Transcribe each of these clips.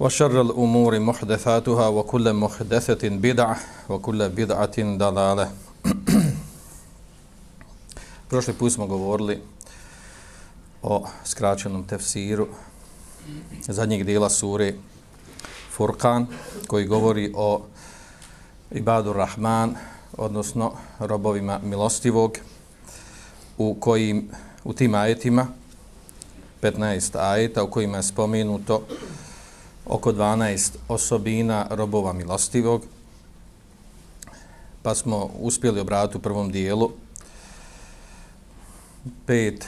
وشر الأمور محدثاتها وكل محدثة بدعة وكل بدعة ضلالة Prošli put smo govorili o skraćenom tefsiru zadnjeg dijela sure Furkan koji govori o Ibadu Rahman, odnosno robovima milostivog, u kojim u tim ajetima 15 ajeta u kojima je spomenuto oko 12 osobina robova milostivog pa smo uspjeli obratiti u prvom dijelu. Pet,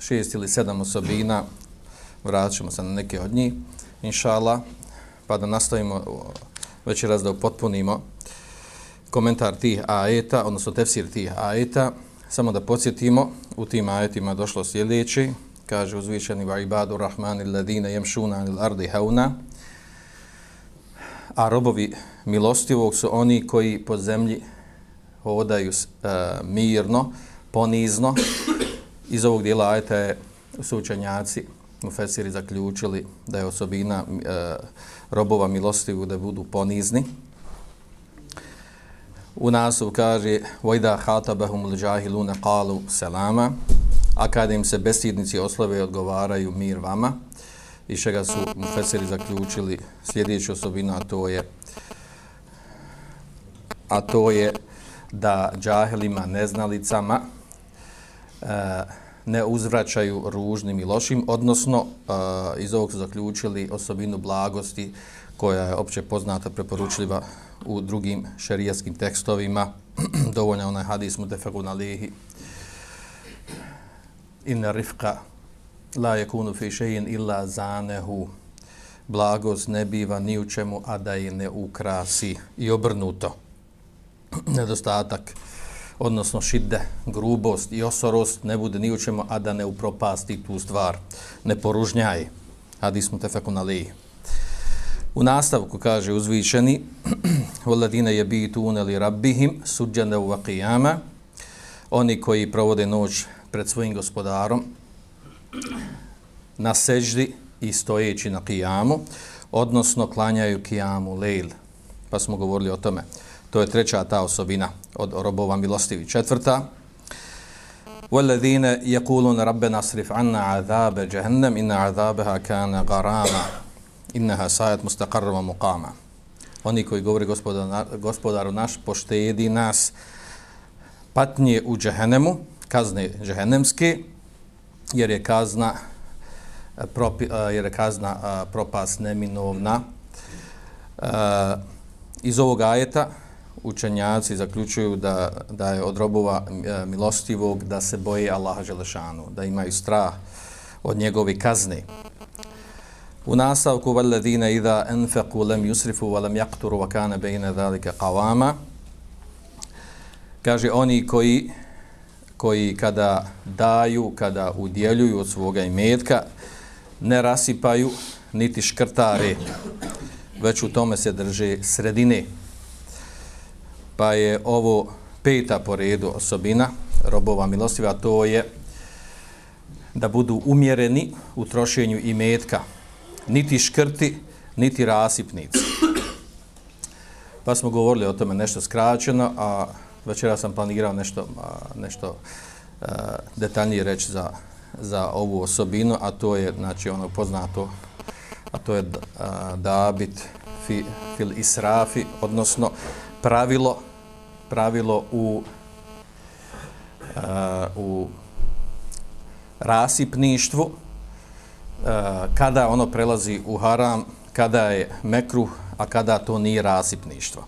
šest ili sedam osobina vraćamo se na neke od njih inšala pa da nastavimo već raz da upotpunimo komentar tih ajeta odnosno tefsir tih ajeta. Samo da podsjetimo u tim ajetima došlo sljedeći kaže uzvišeni va ibadu rahmani ladina jemšuna il ardi hauna a robovi milostivog su oni koji po zemlji hodaju uh, mirno, ponizno. Iz ovog dijela ajta je su učenjaci u Fesiri zaključili da je osobina uh, robova milostivog da budu ponizni. U nasu kaže vojda hatabahum l'đahiluna qalu selama a kada im se bestidnici oslove odgovaraju mir vama i čega su mufeseri zaključili sljedeća osobina, a to je a to je da džahelima, neznalicama e, ne uzvraćaju ružnim i lošim, odnosno e, iz ovog su zaključili osobinu blagosti koja je opće poznata, preporučljiva u drugim šerijaskim tekstovima. Dovoljno onaj hadis mu defekun alihi inna rifka la yakunu fi shay'in illa zanehu. Blagost ne biva ni u čemu a da je ne ukrasi. I obrnuto. Nedostatak odnosno šidde, grubost i osorost ne bude ni u čemu a da ne upropasti tu stvar. Ne poružnjaj. Hadis mu tefekun u nastavku kaže uzvišeni voladine je bitu uneli rabbihim suđane u vakijama oni koji provode noć pred svojim gospodarom na seždi i stojeći na kijamu, odnosno klanjaju kijamu lejl. Pa smo govorili o tome. To je treća ta osobina od robova milostivi. Četvrta. وَالَّذِينَ يَقُولُونَ رَبَّنَا صْرِفْ عَنَّا عَذَابَ جَهَنَّمْ إِنَّ عَذَابَهَا كَانَ غَرَامًا إِنَّهَا سَايَتْ مُسْتَقَرَّمَ مُقَامًا Oni koji govori gospodar, gospodaru naš, poštedi nas patnje u džehennemu, kazne džehennemske, jer je kazna eh, propi, eh, jer je kazna eh, propast neminovna. Iz ovog ajeta učenjaci zaključuju da, da je od robova milostivog da se boje Allaha Želešanu, da imaju strah od njegove kazne. U nastavku valadina idha anfaqu lam yusrifu wa lam yaqturu wa kana bayna qawama kaže oni koji koji kada daju, kada udjeljuju od svoga imetka, ne rasipaju niti škrtare, već u tome se drže sredine. Pa je ovo peta po redu osobina robova milostiva, to je da budu umjereni u trošenju imetka, niti škrti, niti rasipnici. Pa smo govorili o tome nešto skraćeno, a večera sam planirao nešto, nešto e, detaljnije reći za, za ovu osobinu, a to je znači ono poznato, a to je e, Dabit fi, fil israfi, odnosno pravilo pravilo u e, u rasipništvu kada ono prelazi u haram, kada je mekruh, a kada to nije rasipništvo.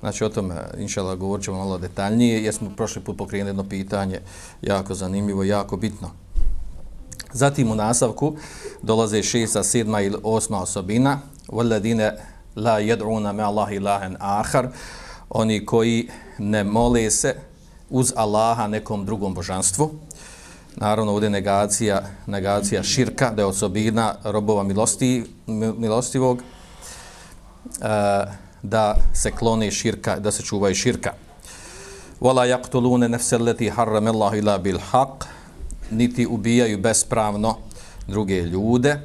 Znači, o tome, inšala, govorit ćemo malo detaljnije, jer smo prošli put pokrenuli jedno pitanje, jako zanimljivo, jako bitno. Zatim u nasavku dolaze šesta, sedma ili osma osobina, وَلَّذِينَ لَا يَدْعُونَ مَا اللَّهِ لَهَنْ آخَرُ Oni koji ne mole se uz Allaha nekom drugom božanstvu. Naravno, ovdje negacija, negacija širka, da je osobina robova milosti, milostivog, da se klone širka, da se čuvaju širka. Wala yaqtuluna nafsa allati harrama Allah illa bil haqq, niti ubijaju bespravno druge ljude.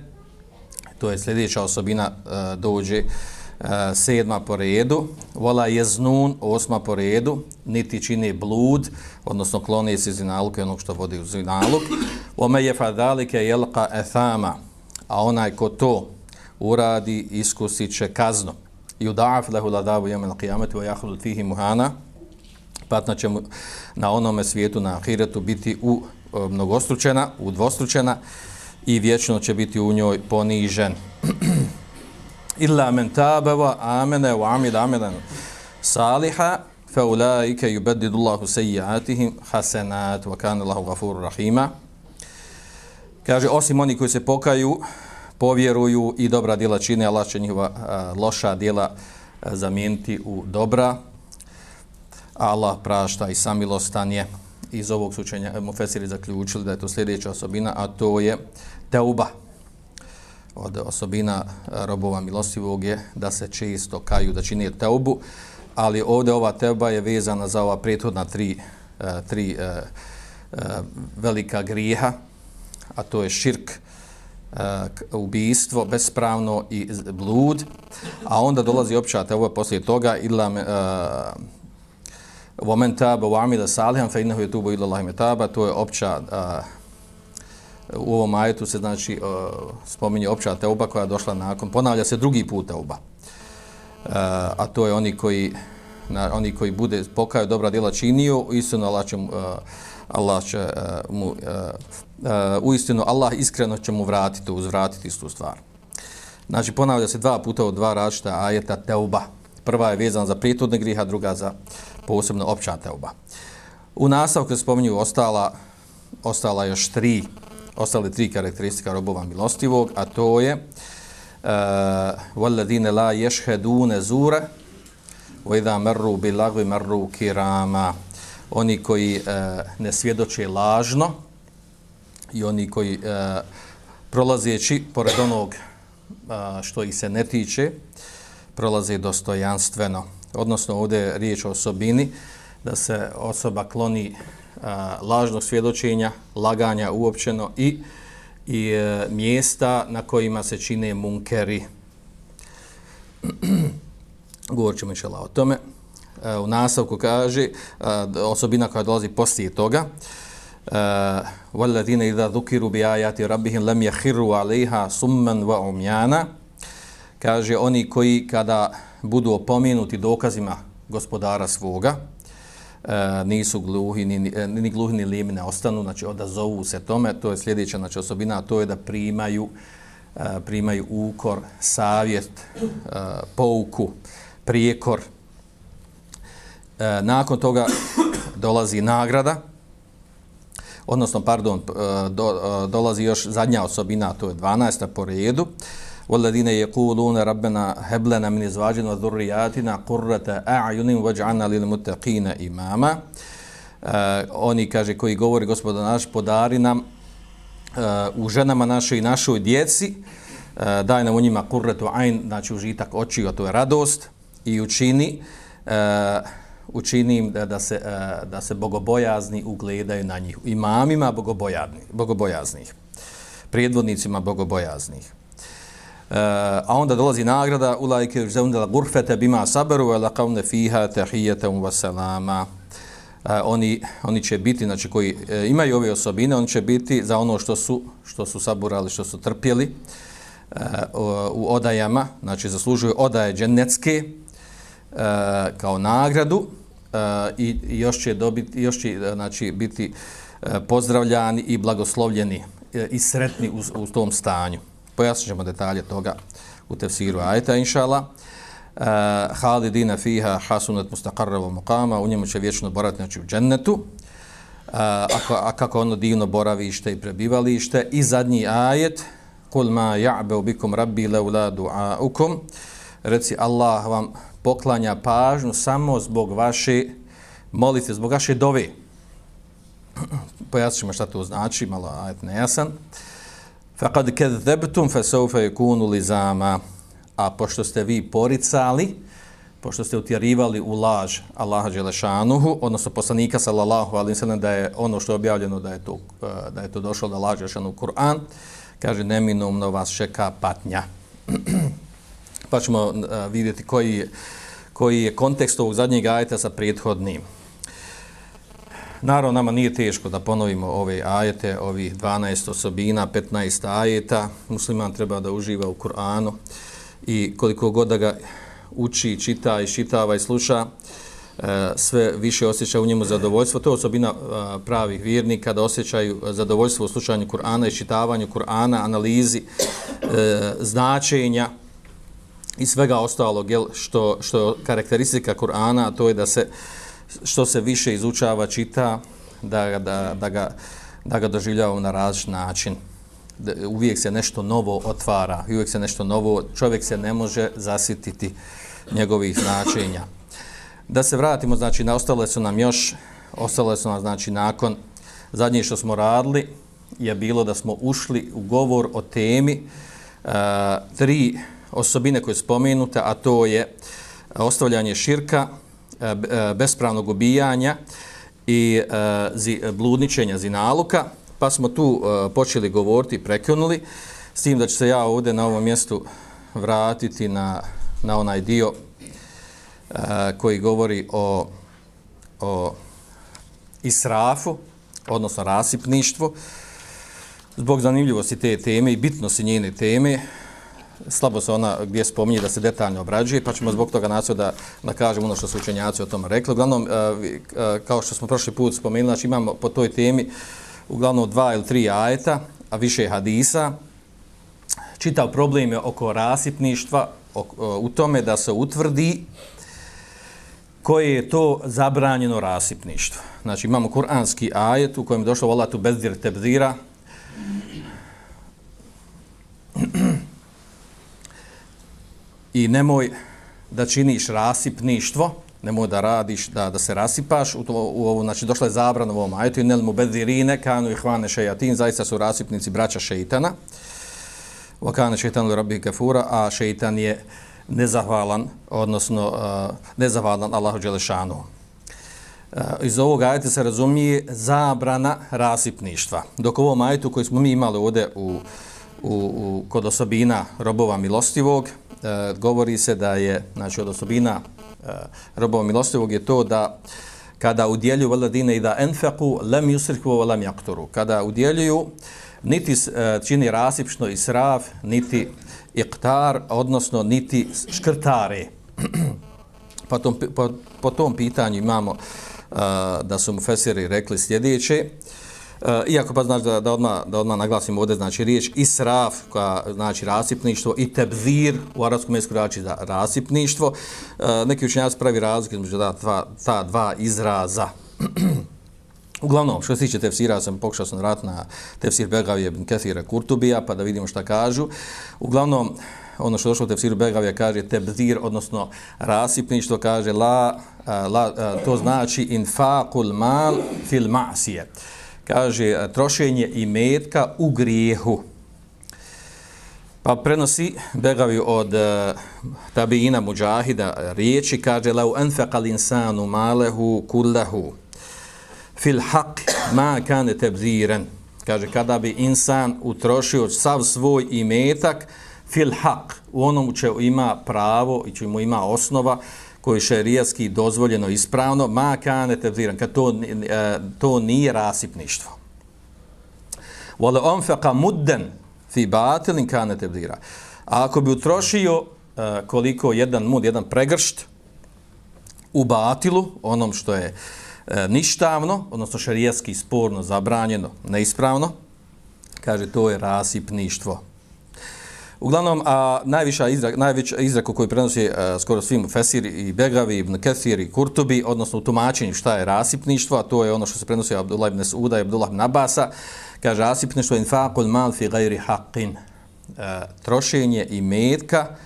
To je sljedeća osobina uh, dođe uh, sedma po redu. Wala yaznun osma po redu, niti čini blud, odnosno klone se zinaluk onog što vodi u zinaluk. Wa je yaf'al zalika yalqa athama. A onaj ko to uradi, iskusit će kaznu yudaf lahu ladabu yawm al-qiyamati wa yakhlud fihi muhana patna će na onome svijetu na ahiretu biti u e, mnogostručena, u dvostručena i vječno će biti u njoj ponižen. Illa men tabe wa amene wa amid amedan saliha fa ulaike yubeddidu Allahu sejjatihim hasenat wa kane Allahu gafuru rahima. Kaže, osim oni koji se pokaju, povjeruju i dobra djela čine, Allah će njihova loša djela zamijeniti u dobra. Allah prašta i samilostan je iz ovog sučenja e, Mufesiri zaključili da je to sljedeća osobina, a to je teuba. Od osobina robova milostivog je da se često kaju da čine teubu, ali ovdje ova teuba je vezana za ova prethodna tri, tri velika grijeha, a to je širk, ubijstvo, bespravno i blud, a onda dolazi opća te ovo poslije toga ila uh, vomen e, taba wa amila salihan fa innahu yatubu ila Allahi metaba, to je opća uh, u ovom ajetu se znači uh, spominje opća teuba koja je došla nakon, ponavlja se drugi put teuba. Uh, a to je oni koji na, oni koji bude pokaju dobra djela činio, istino Allah će uh, Allah će uh, mu uh, uh, uistinu Allah iskreno će mu vratiti, uzvratiti istu stvar. Znači ponavlja se dva puta od dva različita ajeta teuba. Prva je vezana za prijetodne griha, druga za posebno opća teuba. U nastavku se spominju ostala, ostala još tri, ostale tri karakteristika robova milostivog, a to je وَالَّذِينَ لَا يَشْهَدُونَ زُورَ وَإِذَا مَرُّوا بِلَغْوِ مَرُّوا كِرَامًا oni koji e, ne svjedoče lažno i oni koji e, prolazeći pored onog a, što ih se ne tiče, prolaze dostojanstveno. Odnosno, ovdje je riječ o osobini da se osoba kloni a, lažnog svjedočenja, laganja uopćeno i, i e, mjesta na kojima se čine munkeri. Govorit ćemo išala o tome. E, u nastavku kaže a, osobina koja dolazi poslije toga, والذين إذا ذكروا بآيات ربهم لم يخروا عليها سما وعميانا kaže oni koji kada budu opomenuti dokazima gospodara svoga e, nisu gluhi ni, ni gluhi ni lijemi ne ostanu znači odazovu se tome to je sljedeća znači osobina to je da primaju e, primaju ukor savjet e, pouku prijekor e, nakon toga dolazi nagrada odnosno, pardon, e, do, e, dolazi još zadnja osobina, to je 12. po redu. وَالَّذِينَ يَقُولُونَ رَبَّنَا هَبْلَنَا مِنِ زْوَاجِنَ وَذُرِّيَاتِنَا قُرَّةَ أَعْيُنٍ وَجْعَنَا لِلْمُتَّقِينَ imama. Uh, oni, kaže, koji govori, gospoda naš, podari nam uh, u ženama našoj i našoj djeci, uh, daj nam u njima kurretu ajn, znači užitak očiju, to je radost, i učini uh, učinim da, da, se, e, da se bogobojazni ugledaju na njih. Imamima bogobojazni, bogobojaznih. Prijedvodnicima bogobojaznih. Uh, a onda dolazi nagrada ulajke zevndela gurfete bima saberu ala kavne fiha tahijete um vaselama. Uh, e, oni, oni će biti, znači koji uh, imaju ove osobine, oni će biti za ono što su, što su saburali, što su trpjeli. Uh, u odajama, znači zaslužuju odaje dženecke uh, kao nagradu Eh, i još će, dobiti, još će eh, znači, biti uh, pozdravljani i blagoslovljeni uh, i sretni u, u tom stanju. Pojasnit ćemo detalje toga u tefsiru ajeta, inšala. Uh, Halidina fiha hasunat mustaqarrava muqama, u njemu će vječno boraviti znači, u džennetu. Uh, a, a kako ono divno boravište i prebivalište. I zadnji ajet, kul ma ja'be ubikum rabbi leula du'aukum, reci Allah vam poklanja pažnju samo zbog vaše molite, zbog vaše dove. Pojasnimo šta to znači, malo ajet nejasan. Faqad kadzabtum fasawfa yakunu lizama. A pošto ste vi poricali, pošto ste utjerivali u laž Allaha Đelešanuhu, odnosno poslanika sallallahu alim sallam, da je ono što je objavljeno da je to, eh, da je to došlo da laže Đelešanu Kur'an, kaže neminomno vas čeka patnja. pa ćemo e, vidjeti koji, koji je kontekst ovog zadnjeg ajeta sa prethodnim. Naravno, nama nije teško da ponovimo ove ajete, ovih 12 osobina, 15 ajeta. Musliman treba da uživa u Kur'anu i koliko god da ga uči, čita i šitava i sluša, e, sve više osjeća u njemu zadovoljstvo. To je osobina e, pravih vjernika da osjećaju zadovoljstvo u slušanju Kur'ana i šitavanju Kur'ana, analizi značenja i svega ostalog jel, što, što je karakteristika Kur'ana, to je da se što se više izučava, čita, da, da, da, ga, da ga doživljavamo na različit način. Da, Uvijek se nešto novo otvara, uvijek se nešto novo, čovjek se ne može zasititi njegovih značenja. Da se vratimo, znači, na ostale su nam još, ostale su nam, znači, nakon zadnje što smo radili, je bilo da smo ušli u govor o temi uh, tri osobine koje spomenute, a to je e, ostavljanje širka, e, e, bespravnog ubijanja i zi, bludničenja zinaluka, pa smo tu počeli govoriti, prekinuli s tim da ću se ja ovdje na ovom mjestu vratiti na na onaj dio koji govori o, o israfu, odnosno rasipništvu. Zbog zanimljivosti te teme i bitnosti njene teme, slabo se ona gdje spominje da se detaljno obrađuje, pa ćemo zbog toga nacio da, da kažemo ono što su učenjaci o tom rekli. Uglavnom, e, e, kao što smo prošli put spomenuli, znači imamo po toj temi uglavnom dva ili tri ajeta, a više hadisa. Čitav problem je oko rasipništva, e, u tome da se utvrdi koje je to zabranjeno rasipništvo. Znači imamo kuranski ajet u kojem je došlo volatu bezdir tebzira. I nemoj da činiš rasipništvo, nemoj da radiš, da, da se rasipaš. U, to, u ovo, znači došla je zabrana u ovom ajetu. Nel mu bedirine kanu i hvane šejatin, zaista su rasipnici braća šeitana. Uh, Vakane šeitan li rabbi kafura, a šeitan je nezahvalan, odnosno uh, nezahvalan Allahu Đelešanu. Uh, iz ovog ajeta se razumije zabrana rasipništva. Dok ovom ajetu koji smo mi imali ovdje u, u, u, kod osobina robova milostivog, E, govori se da je, znači od osobina uh, robova milostivog je to da kada udjelju vladine i da enfeku lem yusriku lem jakturu. Kada udjeljuju niti uh, čini rasipšno i srav, niti iktar, odnosno niti škrtare. po, tom, po, po tom pitanju imamo uh, da su mu fesiri rekli sljedeće, E, iako pa znaš da, da, odmah, da odmah naglasim ovdje znači riječ israf koja znači rasipništvo i tebzir u arabskom jeziku znači da rasipništvo E, neki učenjaci pravi razliku između da, ta ta dva izraza Uglavnom, što se tiče tefsira, sam pokušao sam vrat na tefsir Begavije ibn Kethira Kurtubija, pa da vidimo šta kažu. Uglavnom, ono što došlo u tefsiru Begavija kaže tebzir, odnosno rasipništvo, kaže la, e, la, e, to znači infaqul mal fil ma'sije. Kaže trošenje i metka u grijehu. Pa prenosi Begavi od uh, tabiina muđahida riječi, kaže lau enfaqal insanu malehu kullahu fil haq ma kane tebziren. Kaže, kada bi insan utrošio sav svoj imetak fil haq, u onom će ima pravo i će mu ima osnova koji je šerijatski dozvoljeno ispravno, ma kane tebziran, kad to, e, to nije rasipništvo. Vole onfeqa mudden fi batilin kane tebzira. A ako bi utrošio e, koliko jedan mud, jedan pregršt u batilu, onom što je e, ništavno, odnosno šerijatski sporno, zabranjeno, neispravno, kaže to je rasipništvo. Uglavnom, a najviša izrak, najveća izrak koji prenosi a, skoro svim Fesir i Begavi, Ibn Kethir i Kurtubi, odnosno u tumačenju šta je rasipništvo, a to je ono što se prenosi Abdullah ibn Suda i Abdullah ibn Abasa, kaže rasipništvo infaqul mal fi gajri haqqin, e, trošenje i metka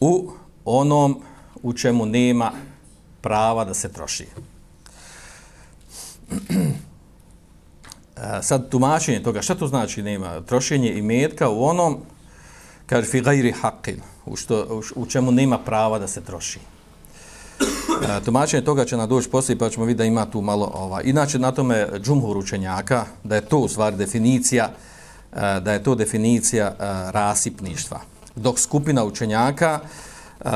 u onom u čemu nema prava da se troši. E, sad tumačenje toga, šta to znači nema? Trošenje i metka u onom kaže fi gajri haqqin, u, što, u čemu nema prava da se troši. E, tumačenje toga će nam doći poslije, pa ćemo vidjeti da ima tu malo... Ova. Inače, na tome džumhur učenjaka, da je to u stvari definicija, e, da je to definicija e, rasipništva. Dok skupina učenjaka, e,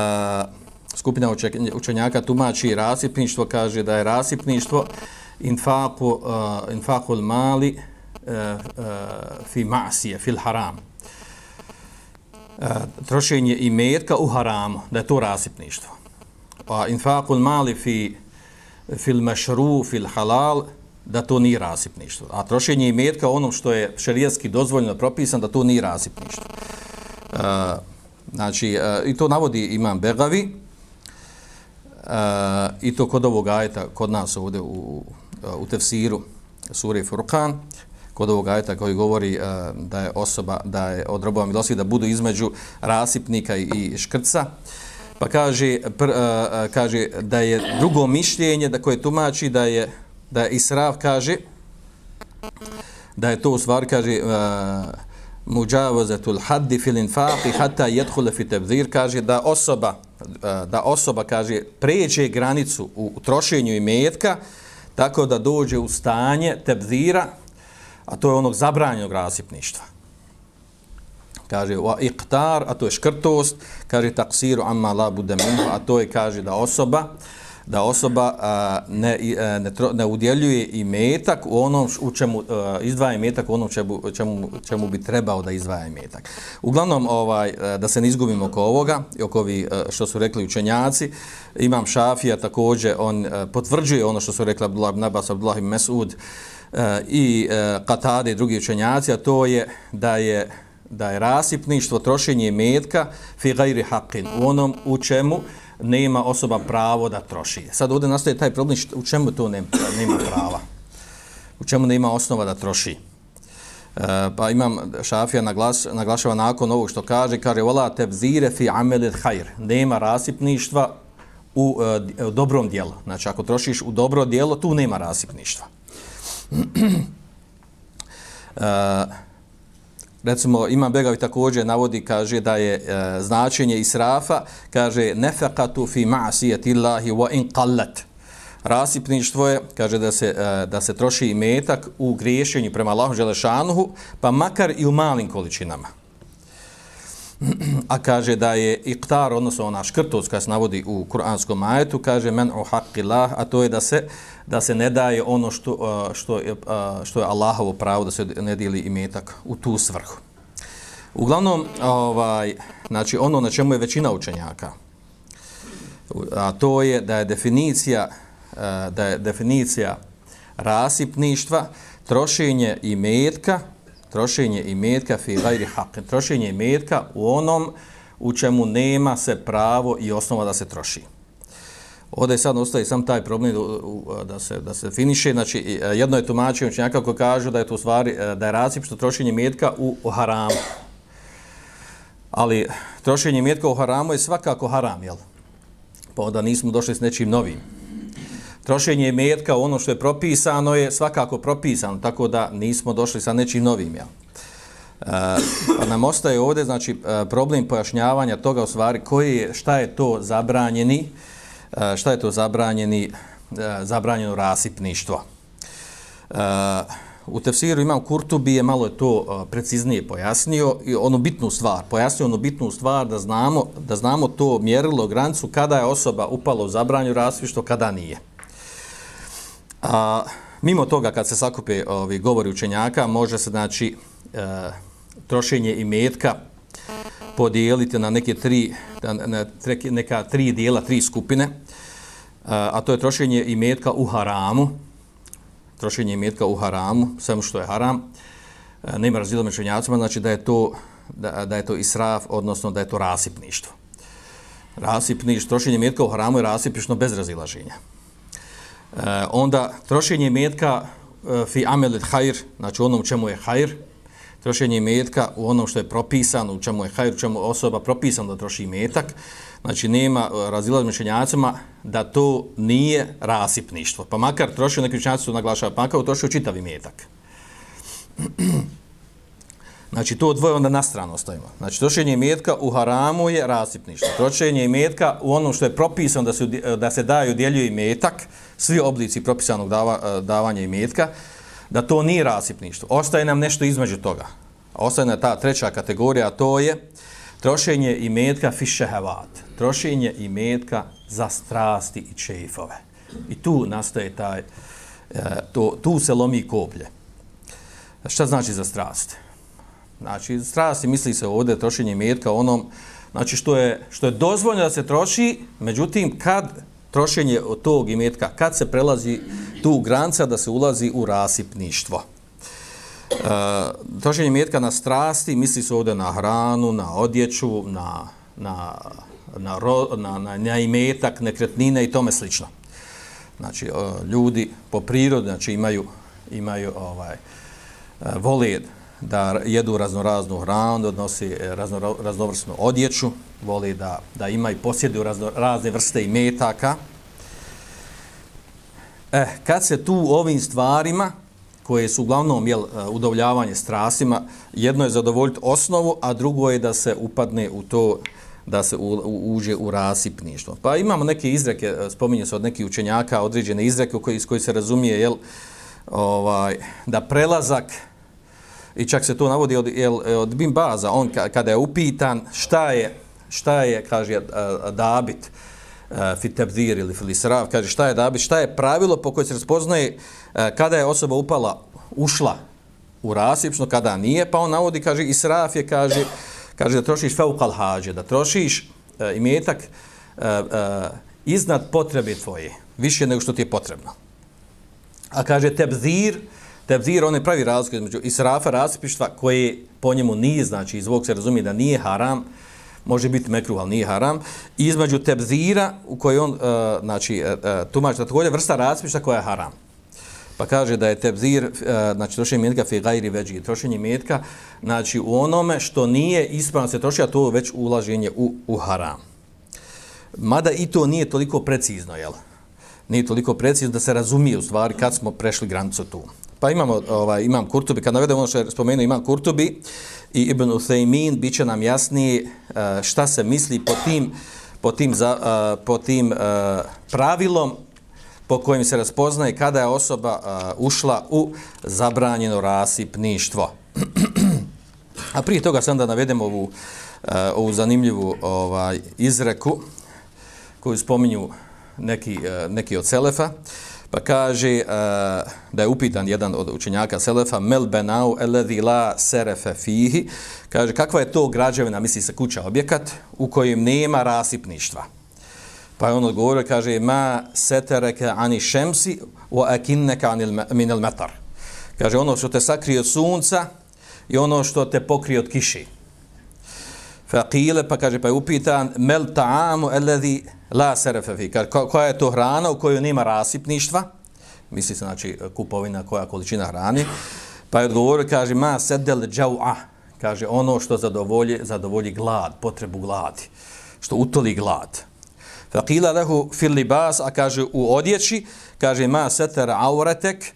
skupina učenjaka tumači rasipništvo, kaže da je rasipništvo infaku, uh, infakul mali uh, uh, fi ma'sije, fil haram trošenje i u haramu, da je to rasipništvo. Pa infakul mali fi fil mašru, fil halal, da to nije rasipništvo. A trošenje i onom što je šerijatski dozvoljno propisan, da to nije rasipništvo. E, znači, e, i to navodi imam Begavi, e, i to kod ovog ajeta, kod nas ovdje u, u tefsiru, sure Furkan, kod ovog ajeta koji govori uh, da je osoba, da je od robova milosti da budu između rasipnika i, i škrca. Pa kaže, pr, uh, kaže da je drugo mišljenje da koje tumači da je da je Israf kaže da je to u stvari kaže uh, muđavazatul haddi fil infaqi hatta yadkhula fi tabdhir kaže da osoba da osoba kaže pređe granicu u trošenju imetka tako da dođe u stanje tebdira a to je onog zabranjenog rasipništva. Kaže, wa iqtar, a to je škrtost, kaže, taksiru amma la bude minhu, a to je, kaže, da osoba, da osoba a, ne, a, e, ne, tro, ne udjeljuje i metak u onom u čemu a, izdvaja metak u onom čemu, čemu, čemu bi trebao da izdvaja metak. Uglavnom, ovaj, e, da se ne izgubimo oko ovoga, i oko ovi, što su rekli učenjaci, imam Šafija također, on potvrđuje ono što su rekli Abdullah ibn Abbas, Abdullah ibn Mesud, i e, Katade i drugi učenjaci, a to je da je da je rasipništvo, trošenje metka fi gajri haqqin, u onom u čemu nema osoba pravo da troši. Sad ovdje nastaje taj problem u čemu to nema, nema prava. U čemu nema osnova da troši. E, pa imam Šafija naglas, naglašava nakon ovog što kaže, kaže, vola tebzire fi amelet hajr. Nema rasipništva u, e, u dobrom dijelu. Znači, ako trošiš u dobro dijelo, tu nema rasipništva uh, recimo Imam Begavi također navodi kaže da je e, značenje israfa kaže nefaqatu fi ma'siyati Allahi wa in qallat. Rasipništvo je kaže da se e, da se troši metak u griješenju prema Allahu dželešanuhu pa makar i u malim količinama a kaže da je iktar, odnosno ona škrtost koja se navodi u kuranskom majetu, kaže men u haqqillah, a to je da se da se ne daje ono što, što, je, što je Allahovo pravo da se ne dijeli imetak u tu svrhu. Uglavnom, ovaj, znači ono na čemu je većina učenjaka, a to je da je definicija da je definicija rasipništva trošenje imetka trošenje imetka fi gajri haqq trošenje imetka u onom u čemu nema se pravo i osnova da se troši. Ovdje sad ostaje sam taj problem da se, da se finiše. Znači, e, jedno je tumačenje učenjaka koji kažu da je to stvari, e, da je razlip što trošenje metka u, u haramu. Ali trošenje metka u haramu je svakako haram, jel? Pa onda nismo došli s nečim novim. Trošenje metka ono što je propisano je svakako propisano, tako da nismo došli sa nečim novim, jel? E, pa nam ostaje ovdje znači e, problem pojašnjavanja toga u stvari koji je, šta je to zabranjeni e, šta je to zabranjeni, e, zabranjeno rasipništvo. E, u tefsiru imam Kurtubi je malo je to preciznije pojasnio i onu bitnu stvar, pojasnio onu bitnu stvar da znamo, da znamo to mjerilo grancu kada je osoba upala u zabranju rasipništvo, kada nije. A, mimo toga kad se sakupe ovi govori učenjaka, može se znači e, trošenje i metka podijeliti na neke tri, na neka tri dijela, tri skupine, e, a to je trošenje imetka u haramu, trošenje imetka u haramu, samo što je haram, e, nema razdjela među učenjacima, znači da je to da, da je to israf, odnosno da je to rasipništvo. Rasipništvo, trošenje imetka u haramu je rasipništvo bez razilaženja. E, onda, trošenje metka e, fi amelit hajr, znači onom čemu je hajr, trošenje metka u onom što je propisano, u čemu je hajr, u čemu osoba propisana da troši metak, znači nema eh, razilaz mišljenjacima da to nije rasipništvo. Pa makar trošio, neki mišljenjaci su naglašava, pa makar trošio čitavi metak. Znači, to dvoje onda na stranu ostavimo. Znači, trošenje imetka u haramu je rasipništvo. Trošenje imetka u onom što je propisano da se, da se daje udjeljuje imetak, svi oblici propisanog dava, davanja imetka, da to nije rasipništvo. Ostaje nam nešto između toga. Ostaje nam ta treća kategorija, to je trošenje imetka fišehevat. Trošenje imetka za strasti i čeifove. I tu nastaje taj, e, to, tu se lomi koplje. Šta znači za strasti? Znači, strasti misli se ovdje trošenje imetka onom, znači što je, što je dozvoljno da se troši, međutim, kad trošenje od tog imetka, kad se prelazi tu granca da se ulazi u rasipništvo. E, trošenje imetka na strasti, misli se ovdje na hranu, na odjeću, na, na, na, ro, na, na, na imetak, nekretnine i tome slično. Znači, ljudi po prirodi, znači imaju, imaju ovaj, e, vole da jedu raznoraznu hranu, da odnosi e, razno, raznovrsnu odjeću, voli da, da ima i posjeduju razno, razne vrste i metaka. Eh, kad se tu ovim stvarima, koje su uglavnom jel, e, udovljavanje strasima, jedno je zadovoljiti osnovu, a drugo je da se upadne u to da se u, u, uđe u rasipništvo. Pa imamo neke izreke, e, spominje se od nekih učenjaka, određene izreke koji, iz koji se razumije jel, ovaj, da prelazak i čak se to navodi od, jel, od Bim Baza, on kada je upitan šta je, šta je kaže, Dabit, Fitebdir ili Filisrav, kaže šta je Dabit, šta je pravilo po kojoj se raspoznaje kada je osoba upala, ušla u rasipšno, kada nije, pa on navodi, kaže, Israf je, kaže, kaže da trošiš feukal hađe, da trošiš uh, imetak e, e, iznad potrebe tvoje, više nego što ti je potrebno. A kaže, tebzir, Tebzir, on je pravi razliku između israfa rasipištva koje po njemu nije, znači iz ovog se razumije da nije haram, može biti mekruh, ali nije haram, i između tebzira u kojoj on, uh, znači, uh, tumači da također vrsta rasipišta koja je haram. Pa kaže da je tebzir, uh, znači trošenje metka fi gajri veđi, trošenje metka, znači u onome što nije ispravno se troši, a to već ulaženje u, u haram. Mada i to nije toliko precizno, jel? Nije toliko precizno da se razumije u stvari kad smo prešli granicu tu. Pa imamo, ovaj, imam Kurtubi, kad navedemo ono što je spomenuo imam Kurtubi i Ibn Uthaymin, bit će nam jasniji eh, šta se misli po tim, po tim, za, eh, po tim eh, pravilom po kojim se raspoznaje kada je osoba ušla u zabranjeno rasipništvo. A prije toga sam da navedemo ovu, ovu zanimljivu ovaj, izreku koju spominju neki, neki od Selefa. Uh, Pa kaže uh, da je upitan jedan od učenjaka Selefa, mel benau eledhi la serefe fihi, kaže kakva je to građevina, misli se kuća, objekat, u kojem nema rasipništva. Pa je on odgovorio, kaže, ma setereke ani šemsi u akinneka anil minel metar. Kaže, ono što te sakrije od sunca i ono što te pokrije od kiši. Faqile, pa kaže, pa je upitan, mel ta'amu eledhi la serefefi, koja je to hrana u kojoj nema rasipništva, misli se znači kupovina koja količina hrane, pa je odgovorio, kaže, ma sedel džau'a, kaže, ono što zadovolji, zadovolji glad, potrebu gladi, što utoli glad. Faqila lehu fil libas, a kaže u odjeći, kaže, ma seter auretek,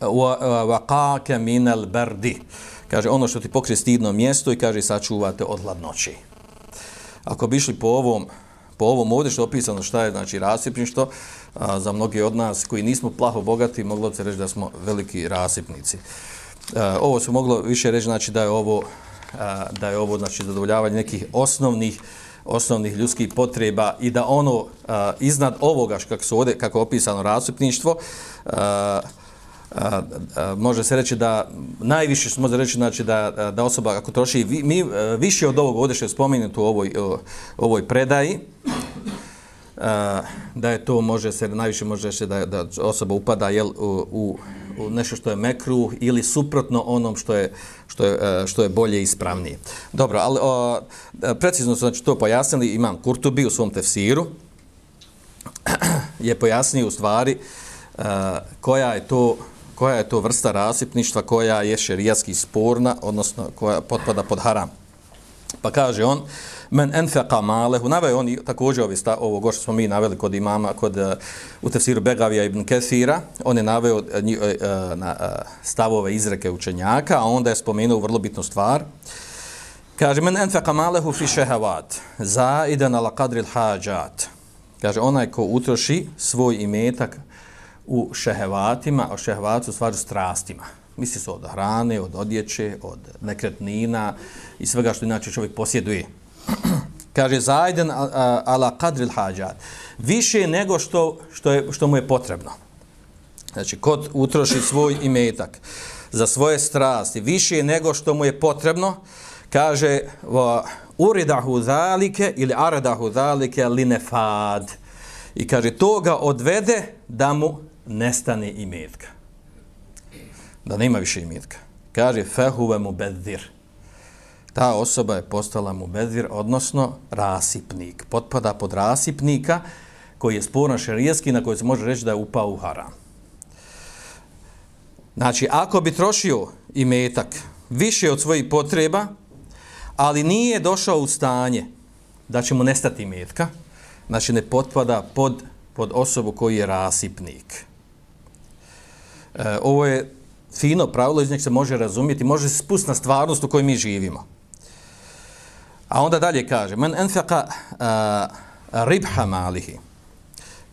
wa waqaka min al bardi. Kaže ono što ti pokrije stidno mjesto i kaže sačuvate od hladnoće. Ako bi išli po ovom po ovom ovdje što je opisano šta je znači rasipništvo, a, za mnogi od nas koji nismo plaho bogati, moglo se reći da smo veliki rasipnici. A, ovo se moglo više reći znači da je ovo a, da je ovo znači zadovoljavanje nekih osnovnih osnovnih ljudskih potreba i da ono a, iznad ovoga kako su ovdje kako je opisano rasipništvo a, a, a, može se reći da najviše se može reći znači da da osoba ako troši vi, mi više od ovog ovdje što je spomenuto u ovoj o, ovoj predaji a, da je to može se najviše može se da da osoba upada jel u, u, u nešto što je mekru ili suprotno onom što je što je što je bolje i ispravnije. Dobro, ali o, precizno znači to pojasnili imam Kurtubi u svom tefsiru je pojasnio u stvari uh, koja je to koja je to vrsta rasipništva koja je šerijatski sporna, odnosno koja potpada pod haram. Pa kaže on, men enfeqa malehu, navaju oni također ovi sta, ovo što smo mi naveli kod imama, kod, uh, u tefsiru Begavija ibn Kethira, on je naveo uh, uh, na, uh, stavove izreke učenjaka, a onda je spomenuo vrlo bitnu stvar. Kaže, men enfeqa malehu fi šehavat, zaidan ala qadri hađat. Kaže, onaj ko utroši svoj imetak u šehevatima, o šehevatu stvari strastima. Misli se od hrane, od odjeće, od nekretnina i svega što inače čovjek posjeduje. Kaže, zajden ala kadril hađat. Više nego što, što, je, što mu je potrebno. Znači, kod utroši svoj imetak za svoje strasti, više nego što mu je potrebno, kaže, uridahu zalike ili aradahu zalike linefad. I kaže, to ga odvede da mu nestane imetka. Da nema više imetka. Kaže, fehuve mu bedzir. Ta osoba je postala mu bedzir, odnosno rasipnik. Potpada pod rasipnika koji je sporan šarijeski na koji se može reći da je upao u haram. Znači, ako bi trošio imetak više od svojih potreba, ali nije došao u stanje da će mu nestati imetka, znači ne potpada pod, pod osobu koji je rasipnik. E, ovo je fino pravilo, iz njeg se može razumjeti, može se spustiti na stvarnost u kojoj mi živimo. A onda dalje kaže, men enfeqa uh, e, ribha malihi,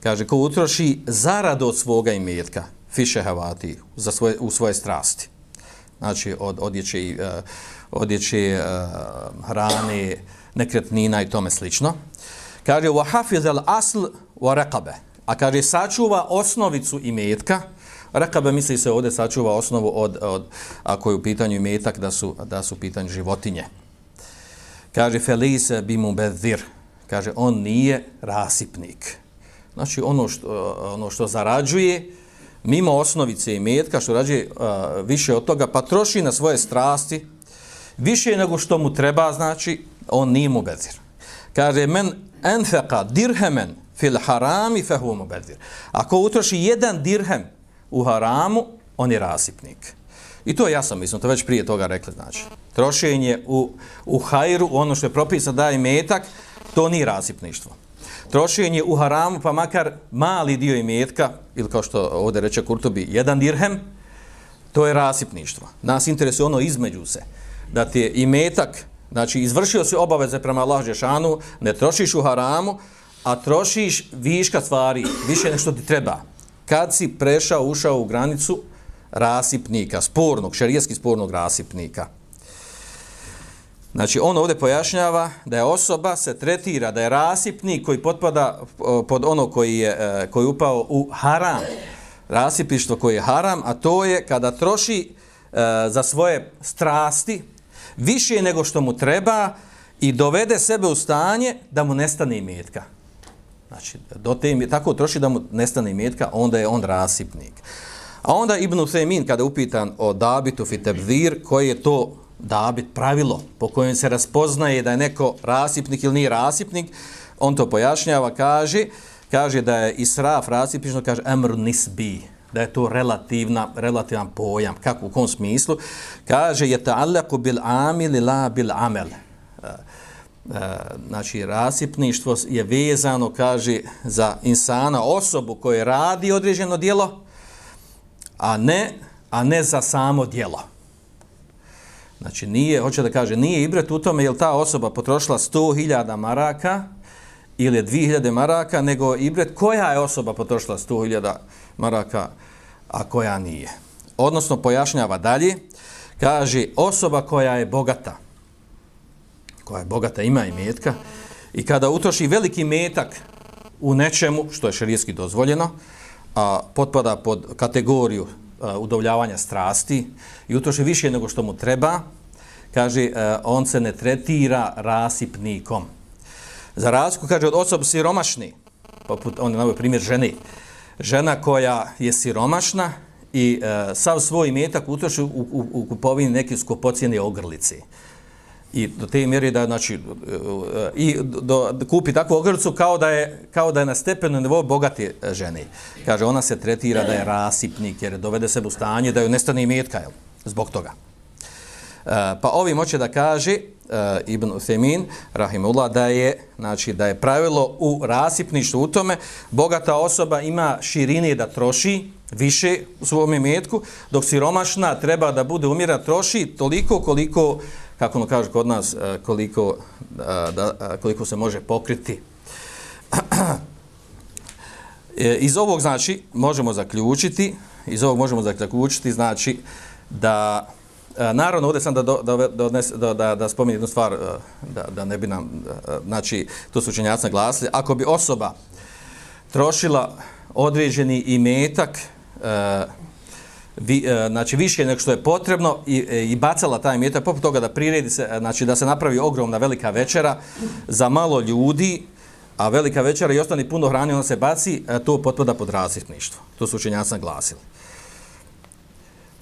kaže, ko utroši zaradu od svoga imetka, fiše havati, za svoje, u svoje strasti. Znači, od odjeće, uh, odjeće uh, hrane, nekretnina i tome slično. Kaže, wa hafiz al asl wa raqabe. A kaže, sačuva osnovicu imetka, Rakabe misli se ovdje sačuva osnovu od, od ako je u pitanju imetak da su, da su u pitanju životinje. Kaže Felise bimu bedhir. Kaže on nije rasipnik. Znači ono što, ono što zarađuje mimo osnovice imetka što rađuje uh, više od toga pa troši na svoje strasti više nego što mu treba znači on nije mu bezir. Kaže men enfeqa dirhemen fil harami fehu mu bezir. Ako utroši jedan dirhem u haramu, on je rasipnik. I to ja sam, mislim, to već prije toga rekli, znači. Trošenje u, u hajru, ono što je propisano daje metak, to nije rasipništvo. Trošenje u haramu, pa makar mali dio imetka, ili kao što ovdje reče Kurtobi, jedan dirhem, to je rasipništvo. Nas interesuje ono između se. Da ti je imetak, znači izvršio si obaveze prema Allah Žešanu, ne trošiš u haramu, a trošiš viška stvari, više nešto ti treba kad si prešao, ušao u granicu rasipnika, spornog, šarijetski spornog rasipnika. Znači, on ovdje pojašnjava da je osoba se tretira, da je rasipnik koji potpada eh, pod ono koji je, eh, koji je upao u haram, rasipištvo koji je haram, a to je kada troši eh, za svoje strasti više nego što mu treba i dovede sebe u stanje da mu nestane imetka. Znači, do te, tako troši da mu nestane imetka, onda je on rasipnik. A onda Ibn Usaymin, kada je upitan o dabitu fitebzir, koji je to dabit pravilo po kojem se raspoznaje da je neko rasipnik ili nije rasipnik, on to pojašnjava, kaže, kaže da je israf rasipnično, kaže emr nisbi, da je to relativna, relativan pojam. Kako, u kom smislu? Kaže, je ta'allaku bil amili la bil amel. E, znači rasipništvo je vezano kaže za insana osobu koja radi određeno djelo a ne a ne za samo djelo. Znači nije hoće da kaže nije ibret u tome jel ta osoba potrošila 100.000 maraka ili 2.000 maraka nego ibret koja je osoba potrošila 100.000 maraka a koja nije. Odnosno pojašnjava dalje kaže osoba koja je bogata koja je bogata, ima i metka, i kada utroši veliki metak u nečemu, što je šarijetski dozvoljeno, a potpada pod kategoriju udovljavanja strasti i utroši više nego što mu treba, kaže, on se ne tretira rasipnikom. Za razliku, kaže, od osoba siromašni, poput, on je navio primjer žene, žena koja je siromašna i uh, sav svoj metak utroši u, u, u kupovini neke skupocijene ogrlice. I do te mjere da znači i do, do, kupi takvu ogrlicu kao da je kao da je na stepenu nivou bogate e, žene. Kaže ona se tretira da je rasipnik jer dovede se u stanje da joj nestane imetka jel, zbog toga. E, pa ovim hoće da kaže e, Ibn Uthemin, rahimullah, da je, znači, da je pravilo u rasipništvu u tome, bogata osoba ima širine da troši više u svom imetku, dok siromašna treba da bude umjera troši toliko koliko, kako ono kaže kod nas, e, koliko, e, da, e, koliko se može pokriti. iz ovog, znači, možemo zaključiti, iz ovog možemo zaključiti, znači, da naravno, ovdje sam da, da, da, da, da spominje jednu stvar, da, da ne bi nam, znači, to su učenjaci naglasili, ako bi osoba trošila određeni imetak, vi, e, znači više nego što je potrebno i, e, i bacala taj mjeta, poput toga da priredi se, e, znači da se napravi ogromna velika večera za malo ljudi, a velika večera i ostani puno hrane, ona se baci, to potpada pod različništvo. To su učenjaci naglasili.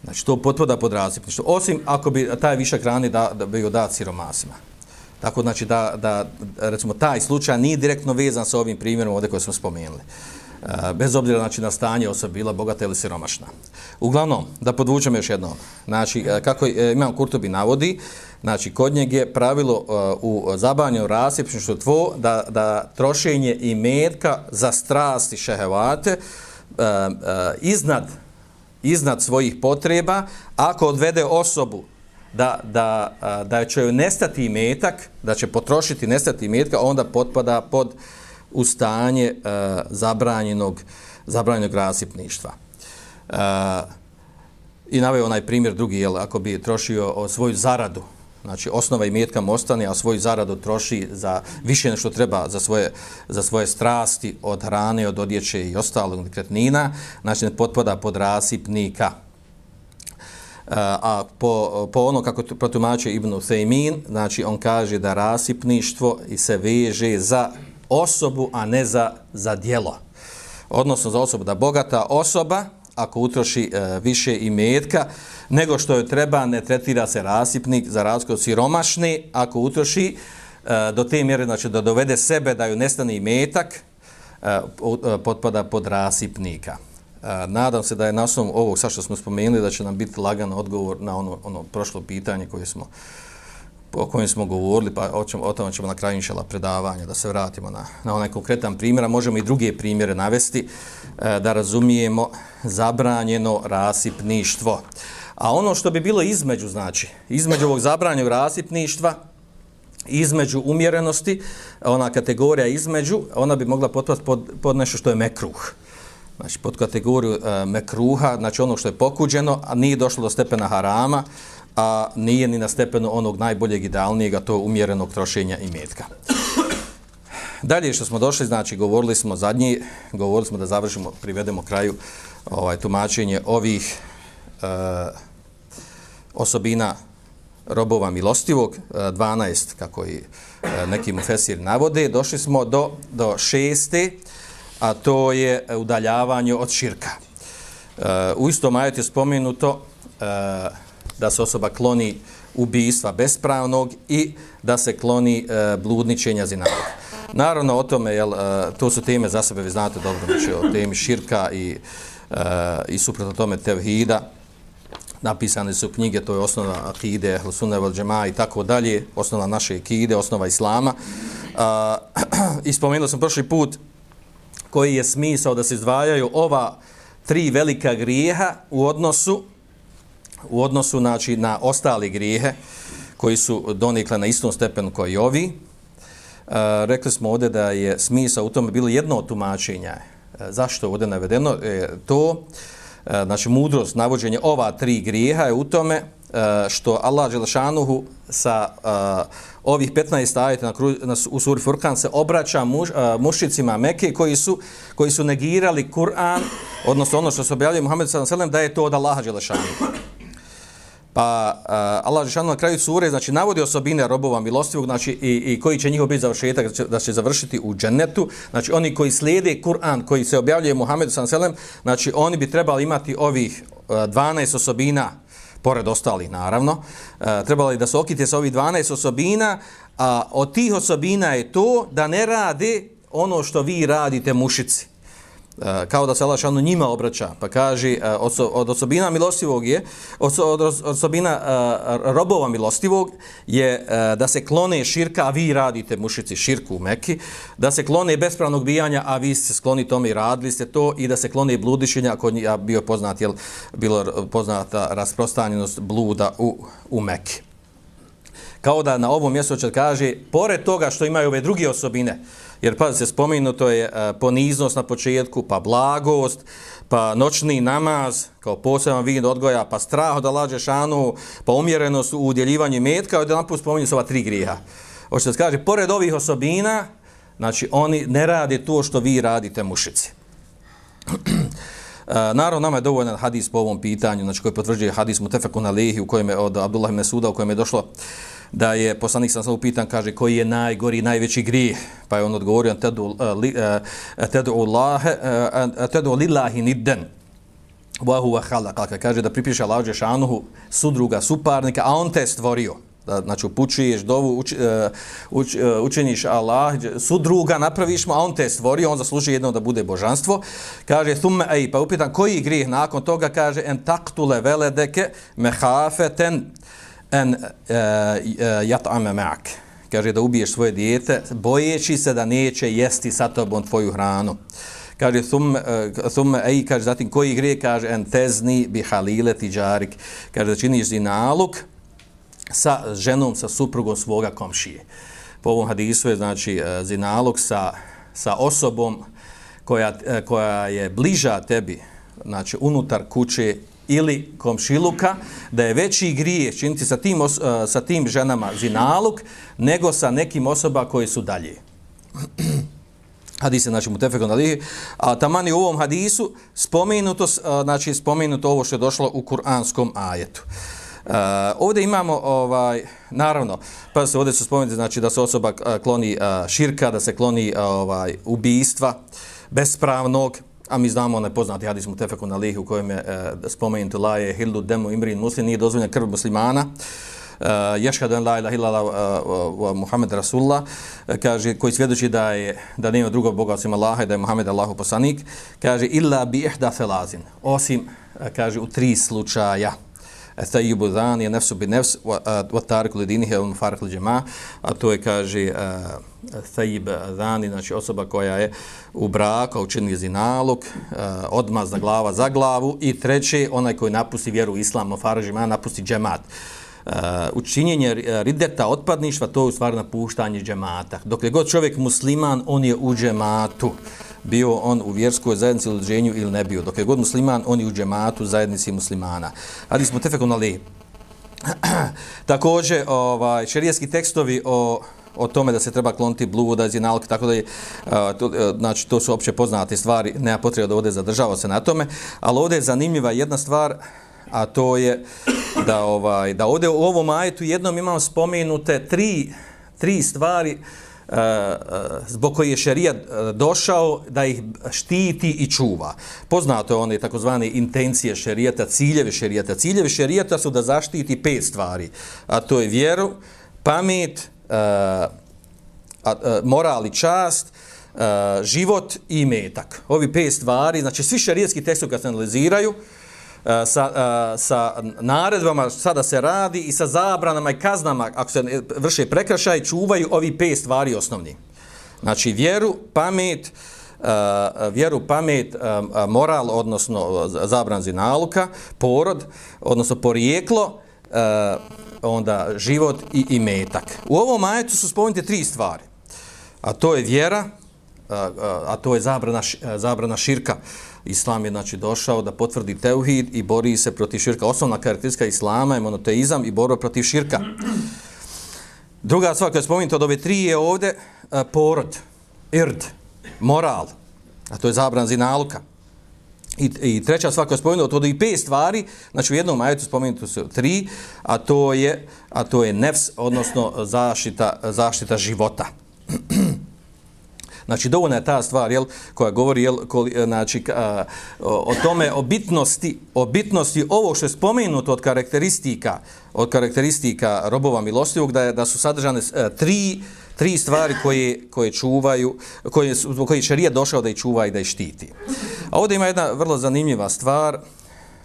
Znači, to potpada pod razlipništvo. Osim ako bi taj višak hrane da, da bio dat siromasima. Tako, znači, da, da, recimo, taj slučaj nije direktno vezan sa ovim primjerom ovdje koje smo spomenuli. Uh, bez obzira znači, na stanje osoba bila bogata ili siromašna. Uglavnom, da podvučem još jedno. Znači, e, kako e, imam Kurtobi navodi, znači, kod njeg je pravilo e, u zabanju rasipništvu tvo da, da trošenje i metka za strasti šehevate iznad iznad svojih potreba, ako odvede osobu da, da, da će joj nestati metak, da će potrošiti nestati metka, onda potpada pod u stanje e, zabranjenog, zabranjenog rasipništva. Uh, I naveo onaj primjer drugi, jel, ako bi trošio svoju zaradu, Znači, osnova i metka mu ostane, a svoju zaradu troši za više nešto treba za svoje, za svoje strasti od hrane, od odjeće i ostalog nekretnina. Znači, ne potpada pod rasipnika. E, a po, po ono kako protumače Ibn Thaymin, znači, on kaže da rasipništvo i se veže za osobu, a ne za, za dijelo. Odnosno, za osobu da bogata osoba, ako utroši e, više imetka nego što joj treba, ne tretira se rasipnik za razliku od siromašni, ako utroši e, do te mjere, znači da dovede sebe da ju nestane imetak, e, e, potpada pod rasipnika. E, nadam se da je na osnovu ovog, sa što smo spomenuli, da će nam biti lagan odgovor na ono, ono prošlo pitanje koje smo o kojem smo govorili, pa o, ćemo, o tome ćemo na kraju inšala predavanja, da se vratimo na, na onaj konkretan primjer, a možemo i druge primjere navesti, e, da razumijemo zabranjeno rasipništvo. A ono što bi bilo između, znači, između ovog zabranjenog rasipništva, između umjerenosti, ona kategorija između, ona bi mogla potpati pod, pod nešto što je mekruh. Znači, pod kategoriju e, mekruha, znači ono što je pokuđeno, a nije došlo do stepena harama, a nije ni na stepenu onog najboljeg idealnijeg, a to umjerenog trošenja i metka. Dalje što smo došli, znači govorili smo zadnji, govorili smo da završimo, privedemo kraju ovaj tumačenje ovih e, osobina robova milostivog, e, 12, kako i e, neki mufesir navode, došli smo do, do šeste, a to je e, udaljavanje od širka. E, u istom ajetu je spomenuto e, da se osoba kloni ubijstva bespravnog i da se kloni bludničenja zinavog. Naravno, o tome, jel, to su teme za sebe, vi znate dobro, znači o temi širka i, i suprotno tome tevhida, napisane su knjige, to je osnova akide, sunne vel džema i tako dalje, osnova naše akide, osnova islama. Uh, I spomenuo sam prošli put koji je smisao da se izdvajaju ova tri velika grijeha u odnosu u odnosu znači, na ostali grijehe koji su donikle na istom stepenu koji ovi. E, rekli smo ovdje da je smisao u tome bilo jedno od tumačenja. E, zašto je ovdje navedeno? E, to E, znači mudrost navođenje ova tri grijeha je u tome e, što Allah Đelešanuhu sa e, ovih 15 ajeta na, na, u suri Furkan se obraća muš, a, mušicima Mekke koji su, koji su negirali Kur'an, odnosno ono što se objavljuje Muhammed s.a.v. da je to od Allaha Đelešanu. Pa a, Allah Žešanu na kraju sure znači, navodi osobine robova milostivog znači, i, i koji će njihov biti završetak da će, da će završiti u džennetu. Znači oni koji slijede Kur'an koji se objavljuje Muhammedu s.a.v. znači oni bi trebali imati ovih a, 12 osobina pored ostalih naravno, e, uh, trebali da se okite sa ovih 12 osobina, a od tih osobina je to da ne rade ono što vi radite mušici. Eh, kao da se Allah šanu njima obraća, pa kaže uh, od osobina milostivog je, od osobina uh, robova milostivog je da se klone širka, a vi radite mušici širku u Meki, da se klone bespravnog bijanja, a vi ste skloni tome i radili ste to, i da se klone bludišenja, ako je bio poznat, jel, bilo poznata rasprostanjenost bluda u, u Meki. Kao da na ovom mjestu će kaže, pored toga što imaju ove druge osobine, Jer pa se spomenuto je e, poniznost na početku, pa blagost, pa noćni namaz kao poseban vid odgoja, pa strah od Allaha šanu, pa umjerenost u udjeljivanju metka, od jedan put spominju se ova tri grijeha. Hoće se kaže, pored ovih osobina, znači oni ne rade to što vi radite mušici. Uh, naravno, nama je dovoljan hadis po ovom pitanju, znači koji potvrđuje hadis Mutefekun Lehi, u kojem je od Abdullah Mesuda u kojem je došlo da je poslanik sam samo upitan, kaže, koji je najgori, najveći grijeh? Pa je on odgovorio, tedu, eh, eh, Allahe, eh, tedu lillahi nidden. Wahu wa halaka, kaže da pripiše Allah Đešanuhu sudruga, suparnika, a on te stvorio. Da, znači upućuješ dovu, uč, uč, uh, učeniš Allah, sudruga napraviš mu, a on te stvorio, on zasluži jedno da bude božanstvo. Kaže, thumme, ej, pa upitan, koji grijeh nakon toga, kaže, en taktule veledeke mehafeten, en jat'ame e, e, ma'ak. Kaže da ubiješ svoje dijete bojeći se da neće jesti sa tobom tvoju hranu. Kaže thum uh, e, thum ay kaže zatim koji grije, kaže en tezni bi halile tiđarik. kaže da činiš zinaluk sa ženom sa suprugom svoga komšije. Po ovom hadisu je znači uh, zinaluk sa sa osobom koja koja je bliža tebi znači unutar kuće ili komšiluka, da je veći grije činiti sa tim, os, uh, sa tim ženama zinaluk, nego sa nekim osoba koje su dalje. Hadis je, znači, mutefekon alihi. A tamani u ovom hadisu spomenuto, uh, znači, spomenuto ovo što je došlo u kuranskom ajetu. Uh, ovdje imamo, ovaj, naravno, pa se ovdje su spomenuti, znači, da se osoba kloni uh, širka, da se kloni uh, ovaj, ubistva bespravnog, a mi znamo onaj poznati hadis mu tefeku na lihi u kojem je e, spomenuti la je hildu demu imrin muslim, nije dozvoljena krv muslimana, uh, ješhadu en la ilaha illa uh, e, Muhammed Rasulullah, uh, kaže, koji svjedoči da je da nema drugog Boga osim Allaha i da je Muhammed Allahu poslanik, kaže, illa bi ihda felazin, osim, uh, kaže, u tri slučaja. Thayyubu dhan je nefsu bi nefs wa tariku li dinihi wa mufarik jamaa a to je kaže uh, Thayyib zani, znači osoba koja je u braku učini zinalog e, uh, odmazna glava za glavu i treće onaj koji napusti vjeru islam mufarik napusti džemat uh, učinjenje rideta otpadništva to je u stvari napuštanje džemata dok je god čovjek musliman on je u džematu bio on u vjerskoj zajednici ili dženju ili ne bio. Dok je god musliman, on je u džematu zajednici muslimana. Ali smo tefekon ali. Također, ovaj, šerijski tekstovi o o tome da se treba kloniti bluda, zinalk, tako da je, to, e, znači, to su opće poznate stvari, nema potreba da ovdje zadržava se na tome, ali ovdje je zanimljiva jedna stvar, a to je da, ovaj, da ovdje u ovom ajetu jednom imam spomenute tri, tri stvari, uh, zbog koji je šerijat uh, došao da ih štiti i čuva. Poznato je one takozvane intencije šerijata, ciljeve šerijata. Ciljeve šerijata su da zaštiti pet stvari, a to je vjeru, pamet, uh, uh, moral i čast, uh, život i metak. Ovi pet stvari, znači svi šarijetski tekstovi kad se analiziraju, uh, sa, e, sa naredbama sada se radi i sa zabranama i kaznama ako se vrše prekršaj čuvaju ovi pet stvari osnovni znači vjeru, pamet uh, vjeru, pamet uh, moral, odnosno zabran zinaluka porod, odnosno porijeklo uh, onda život i, imetak. u ovom ajetu su spomenute tri stvari a to je vjera a, a to je zabrana, zabrana širka Islam je znači došao da potvrdi teuhid i bori se protiv širka. Osnovna karakteristika Islama je monoteizam i borba protiv širka. Druga stvar koja je spomenuta od ove tri je ovdje uh, porod, ird, moral, a to je zabran zinaluka. I, I treća stvar koja je spomenuta od i pet stvari, znači u jednom majetu spomenuto su tri, a to je, a to je nefs, odnosno zaštita, zaštita života. Znači, dovoljna je ta stvar, jel, koja govori, jel, koli, znači, a, o, o tome, o bitnosti, o bitnosti ovog što je spomenuto od karakteristika, od karakteristika robova milostivog, da, je, da su sadržane a, e, tri, tri stvari koje, koje čuvaju, koje, koje šarija došao da ih čuva i da ih štiti. A ovdje ima jedna vrlo zanimljiva stvar,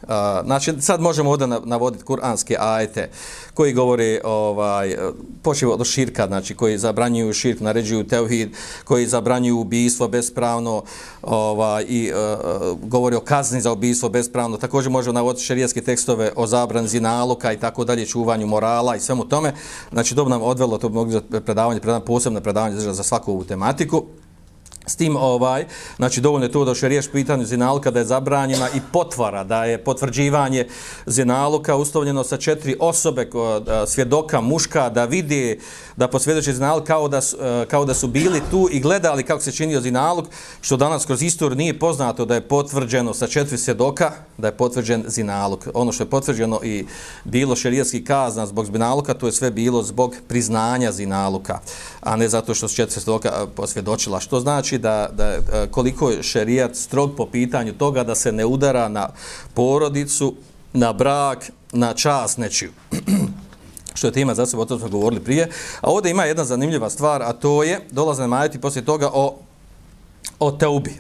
A, znači, sad možemo ovdje navoditi kuranske ajete koji govore, ovaj, počeo od širka, znači, koji zabranjuju širk, naređuju teuhid, koji zabranjuju ubijstvo bespravno ovaj, i e, e, uh, govori o kazni za ubijstvo bespravno. Također možemo navoditi šerijetske tekstove o zabran zinaluka i tako dalje, čuvanju morala i svemu tome. Znači, dobro nam odvelo to mogli predavanje, predavanje, posebno predavanje za svaku ovu tematiku. S tim ovaj, znači dovoljno je to da še riješ pitanju zinaluka da je zabranjena i potvara, da je potvrđivanje zinaluka ustavljeno sa četiri osobe e, svjedoka muška da vidi da posvjedoče zinaluk kao da, e, kao da su bili tu i gledali kako se činio zinaluk, što danas kroz istoriju nije poznato da je potvrđeno sa četiri svjedoka da je potvrđen zinaluk. Ono što je potvrđeno i bilo šerijetski kazna zbog zinaluka, to je sve bilo zbog priznanja zinaluka, a ne zato što su četiri svjedoka e, posvjedočila. Što znači reći da, da e, koliko je šerijat strog po pitanju toga da se ne udara na porodicu, na brak, na čas nečiju. što je tema za sebe, o tom smo govorili prije. A ovdje ima jedna zanimljiva stvar, a to je, dolaze na majati poslije toga o, o teubi.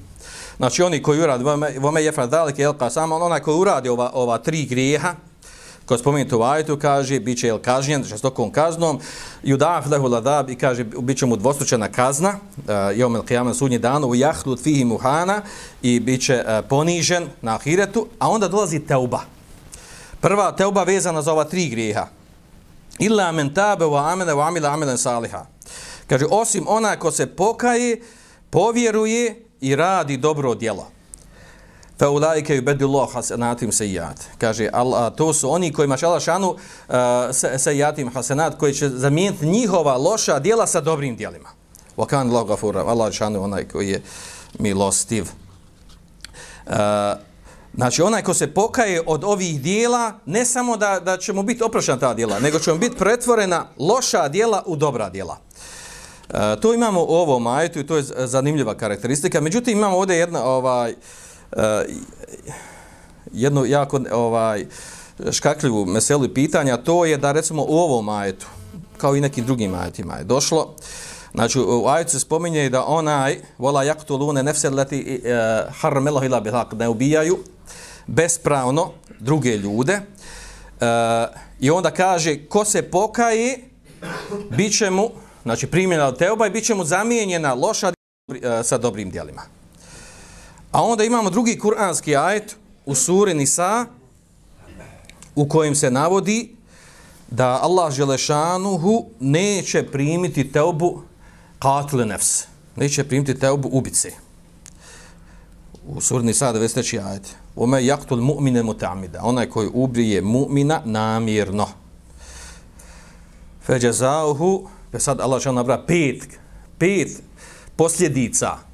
Znači oni koji uradi, vome je fradalik, jelka, pa samo onaj koji uradi ova, ova tri grijeha, Ko spomenuti u ajetu, kaže, bit će kažnjen žestokom kaznom, judaf lehu ladab i kaže, bit će mu dvostručena kazna, eh, uh, jomel qiyama sudnji dan, u jahlut fihi muhana i bit će uh, ponižen na ahiretu, a onda dolazi teuba. Prva teuba vezana za ova tri grijeha. Illa men tabe wa amene wa amila amelen saliha. Kaže, osim ona ko se pokaje, povjeruje i radi dobro djelo fa ulaike yubdilu hasanatim sayyat kaže Allah to su oni koji mašallah šanu e, uh, sayatim hasanat koji će zamijeniti njihova loša djela sa dobrim djelima wa kan Allah gafur Allah šanu onaj koji je milostiv uh, Znači, onaj ko se pokaje od ovih dijela, ne samo da, da će mu biti oprošena ta dijela, nego će mu biti pretvorena loša dijela u dobra dijela. E, to imamo u ovom ajetu i to je zanimljiva karakteristika. Međutim, imamo ovdje jedna, ovaj, uh, Eh, jednu jako ovaj škakljivu meselu pitanja, to je da recimo u ovom ajetu, kao i nekim drugim ajetima je došlo, znači u ajetu se spominje da onaj vola jaktu lune nefse leti uh, eh, harmeloh ila bihak, ne ubijaju bespravno druge ljude uh, i onda kaže ko se pokaje bit će mu znači primjena od teoba i bit će mu zamijenjena loša uh, sa dobrim dijelima. A onda imamo drugi kuranski ajet u suri Nisa u kojem se navodi da Allah Želešanuhu neće primiti teobu katle nefs. Neće primiti teobu ubice. U suri Nisa 93. ajet. Ome jaktul mu'mine mutamida. Onaj koji ubrije mu'mina namjerno. Feđezauhu, pa e sad Allah Želešanuhu nabra pet, pet posljedica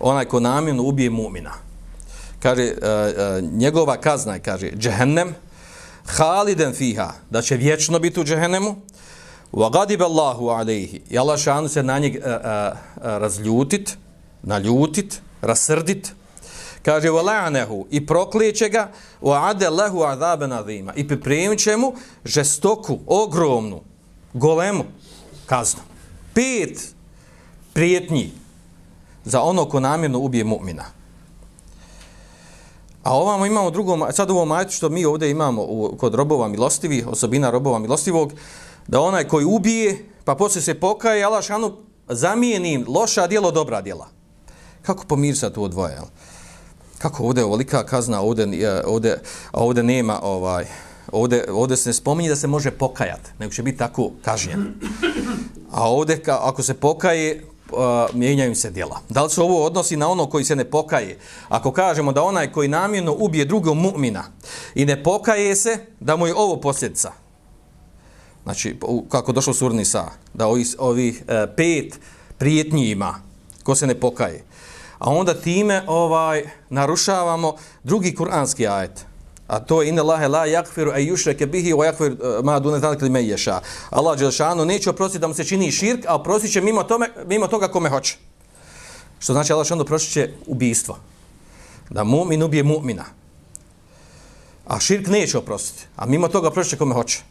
onaj ko namjerno ubije mumina. Kaže, uh, uh, njegova kazna je, kaže, džehennem, haliden fiha, da će vječno biti u džehennemu, wa gadib Allahu alaihi, i Allah šanu se na njeg uh, uh, razljutit, naljutit, rasrdit, kaže, wa la'anehu, i proklijeće ga, wa ade lehu azaben azima, i pripremit će mu žestoku, ogromnu, golemu kaznu. Pet prijetnji, za ono ko namjerno ubije mu'mina. A ovamo imamo drugo, sad u ovom majetu što mi ovdje imamo u, kod robova milostivi, osobina robova milostivog, da onaj koji ubije, pa poslije se pokaje, Allah šanu zamijeni loša djelo, dobra djela. Kako pomirsa tu dvoje? Jel? Kako ovdje je ovolika kazna, ovdje, e, ovdje, ovdje nema, ovaj, ovdje, ovdje se ne spominje da se može pokajati, nego će biti tako kažnjen. A ovdje, ako se pokaje, uh, mijenjaju se djela. Da li se ovo odnosi na ono koji se ne pokaje? Ako kažemo da onaj koji namjerno ubije drugog mu'mina i ne pokaje se, da mu je ovo posljedica. Znači, kako došlo surni sa, da ovih, ovih e, pet prijetnji ima, ko se ne pokaje. A onda time ovaj narušavamo drugi kuranski ajet. A to je inna Allahe la yakfiru ay yushraka bihi wa yakfir eh, ma dun zalika limen yasha. Allah dželle šanu neće oprostiti da mu se čini širk, a oprostit će mimo tome mimo toga kome hoće. Što znači Allah šanu oprostiće ubistvo. Da mu'min ubije mu'mina. A širk neće oprostiti. A mimo toga oprostiće kome hoće.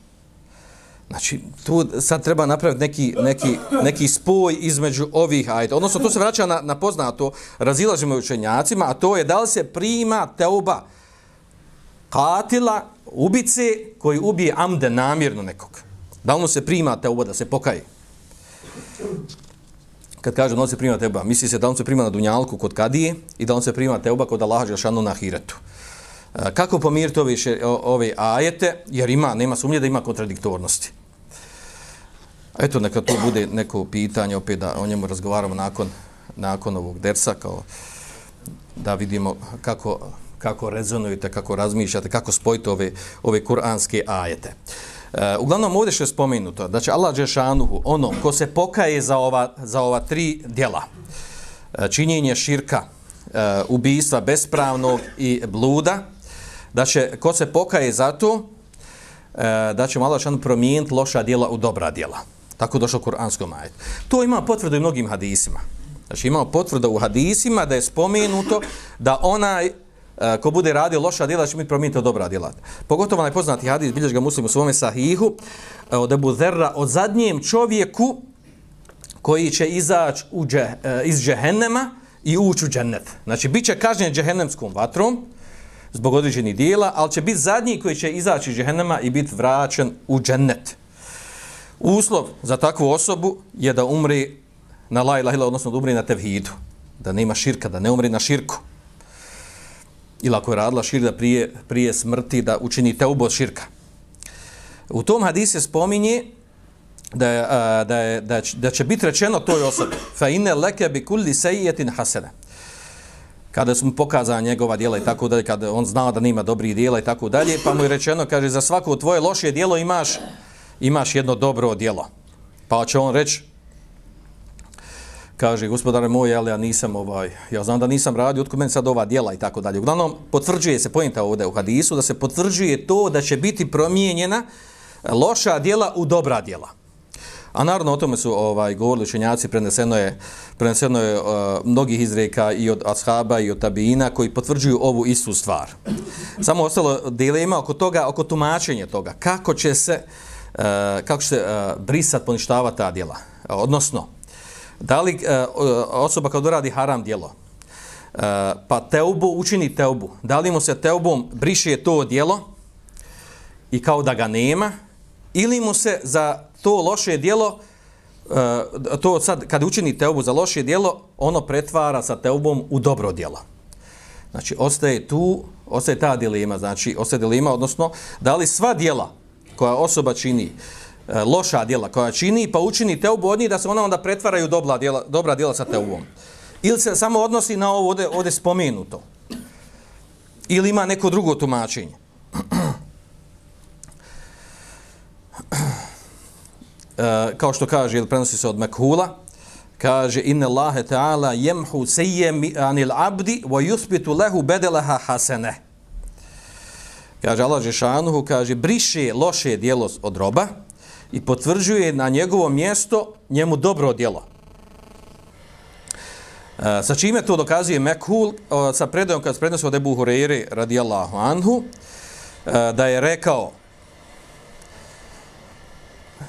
Znači, tu sad treba napraviti neki, neki, neki spoj između ovih ajta. Odnosno, to se vraća na, na poznato razilažimo učenjacima, a to je da li se prima teuba katila, ubice koji ubije amde namjerno nekog. Da ono mu se prima teuba da se pokaje? Kad kaže da on se prima teba, misli se da on se prima na dunjalku kod kadije i da on se prima teuba kod Allaha Žešanu na hiretu. E, kako pomiriti ove, ove ajete? Jer ima, nema sumnje da ima kontradiktornosti. Eto, neka to bude neko pitanje, opet da o njemu razgovaramo nakon, nakon ovog dersa, kao da vidimo kako, kako rezonujete, kako razmišljate, kako spojite ove, ove kuranske ajete. E, uglavnom, ovdje što je spomenuto, da će Allah Đešanuhu, ono ko se pokaje za ova, za ova tri djela, e, činjenje širka, e, ubijstva bespravnog i bluda, da će, ko se pokaje za to, e, da će Allah Đešanuhu promijeniti loša djela u dobra djela. Tako došlo kuranskom ajetu. To ima potvrdu i mnogim hadisima. Znači imamo potvrdu u hadisima da je spomenuto da onaj E, ko bude radio loša djela će biti promijeniti dobra djela. Pogotovo najpoznati hadis, bilješ ga muslim u svome sahihu, e, od Ebu Zerra, o zadnjem čovjeku koji će izaći u dže, e, iz džehennema i ući u džennet. Znači, bit će kažnjen džehennemskom vatrom zbog određenih dijela, ali će biti zadnji koji će izaći iz džehennema i biti vraćen u džennet. Uslov za takvu osobu je da umri na la ilaha odnosno da umri na tevhidu. Da nema širka, da ne umri na širku. Ili ako je radila širk da prije, prije smrti da učini teubu od širka. U tom hadise spominje da, je, da, je, da, će, da će biti rečeno toj osobi fa inne leke bi kulli sejijetin hasene kada su mu pokazali njegova dijela i tako dalje, kada on znao da nima dobrih dijela i tako dalje, pa mu je rečeno, kaže, za svako tvoje loše dijelo imaš imaš jedno dobro djelo. Pa će on reći, kaže, gospodare moj, ali ja nisam ovaj, ja znam da nisam radio, otko meni sad ova djela i tako dalje. Uglavnom, potvrđuje se, pojenta ovdje u hadisu, da se potvrđuje to da će biti promijenjena loša djela u dobra djela. A naravno o tome su ovaj govorili učenjaci, preneseno je, preneseno je uh, mnogih izreka i od ashaba i od tabina koji potvrđuju ovu istu stvar. Samo ostalo dilema oko toga, oko tumačenja toga, kako će se uh, kako kako se uh, brisat, poništava ta djela. Odnosno, da li e, osoba kad uradi haram djelo, e, pa teubu, učini teubu, da li mu se teubom briše to djelo i kao da ga nema, ili mu se za to loše djelo, uh, to sad, kad učini teubu za loše djelo, ono pretvara sa teubom u dobro djelo. Znači, ostaje tu, ostaje ta dilema, znači, ostaje dilema, odnosno, da li sva djela koja osoba čini E, loša djela koja čini pa učini teubu od njih da se ona onda pretvaraju dobra djela, dobra djela sa teubom. Ili se samo odnosi na ovo ovdje, ovdje spomenuto. Ili ima neko drugo tumačenje. E, kao što kaže, ili prenosi se od Mekhula, kaže inna Allahe ta'ala jemhu sejjem anil abdi wa yuthbitu lehu bedelaha haseneh kaže Allah Žešanuhu, kaže, briše loše dijelo od roba i potvrđuje na njegovo mjesto njemu dobro djelo. E, sa čime to dokazuje Mekhul, e, sa predajom kad se prednosi od Ebu Hureyre radijallahu anhu, e, da je rekao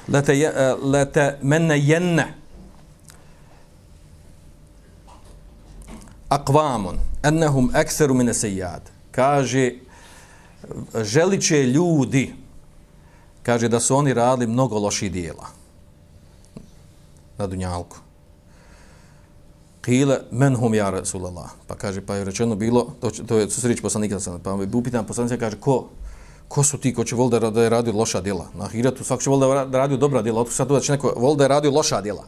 lete, e, lete menne jenne akvamun ennehum ekseru mine sejad. Kaže, želit će ljudi, kaže da su oni radili mnogo loših dijela na Dunjalku. Kile men hum ja Rasulallah. Pa kaže, pa je rečeno bilo, to, to je srić poslanika sam, pa je upitan poslanika, kaže, ko, ko su ti ko će voliti da je radio loša djela? Na Hiratu svak će voliti da je radio dobra djela, otko sad da će neko voliti da je radio loša djela.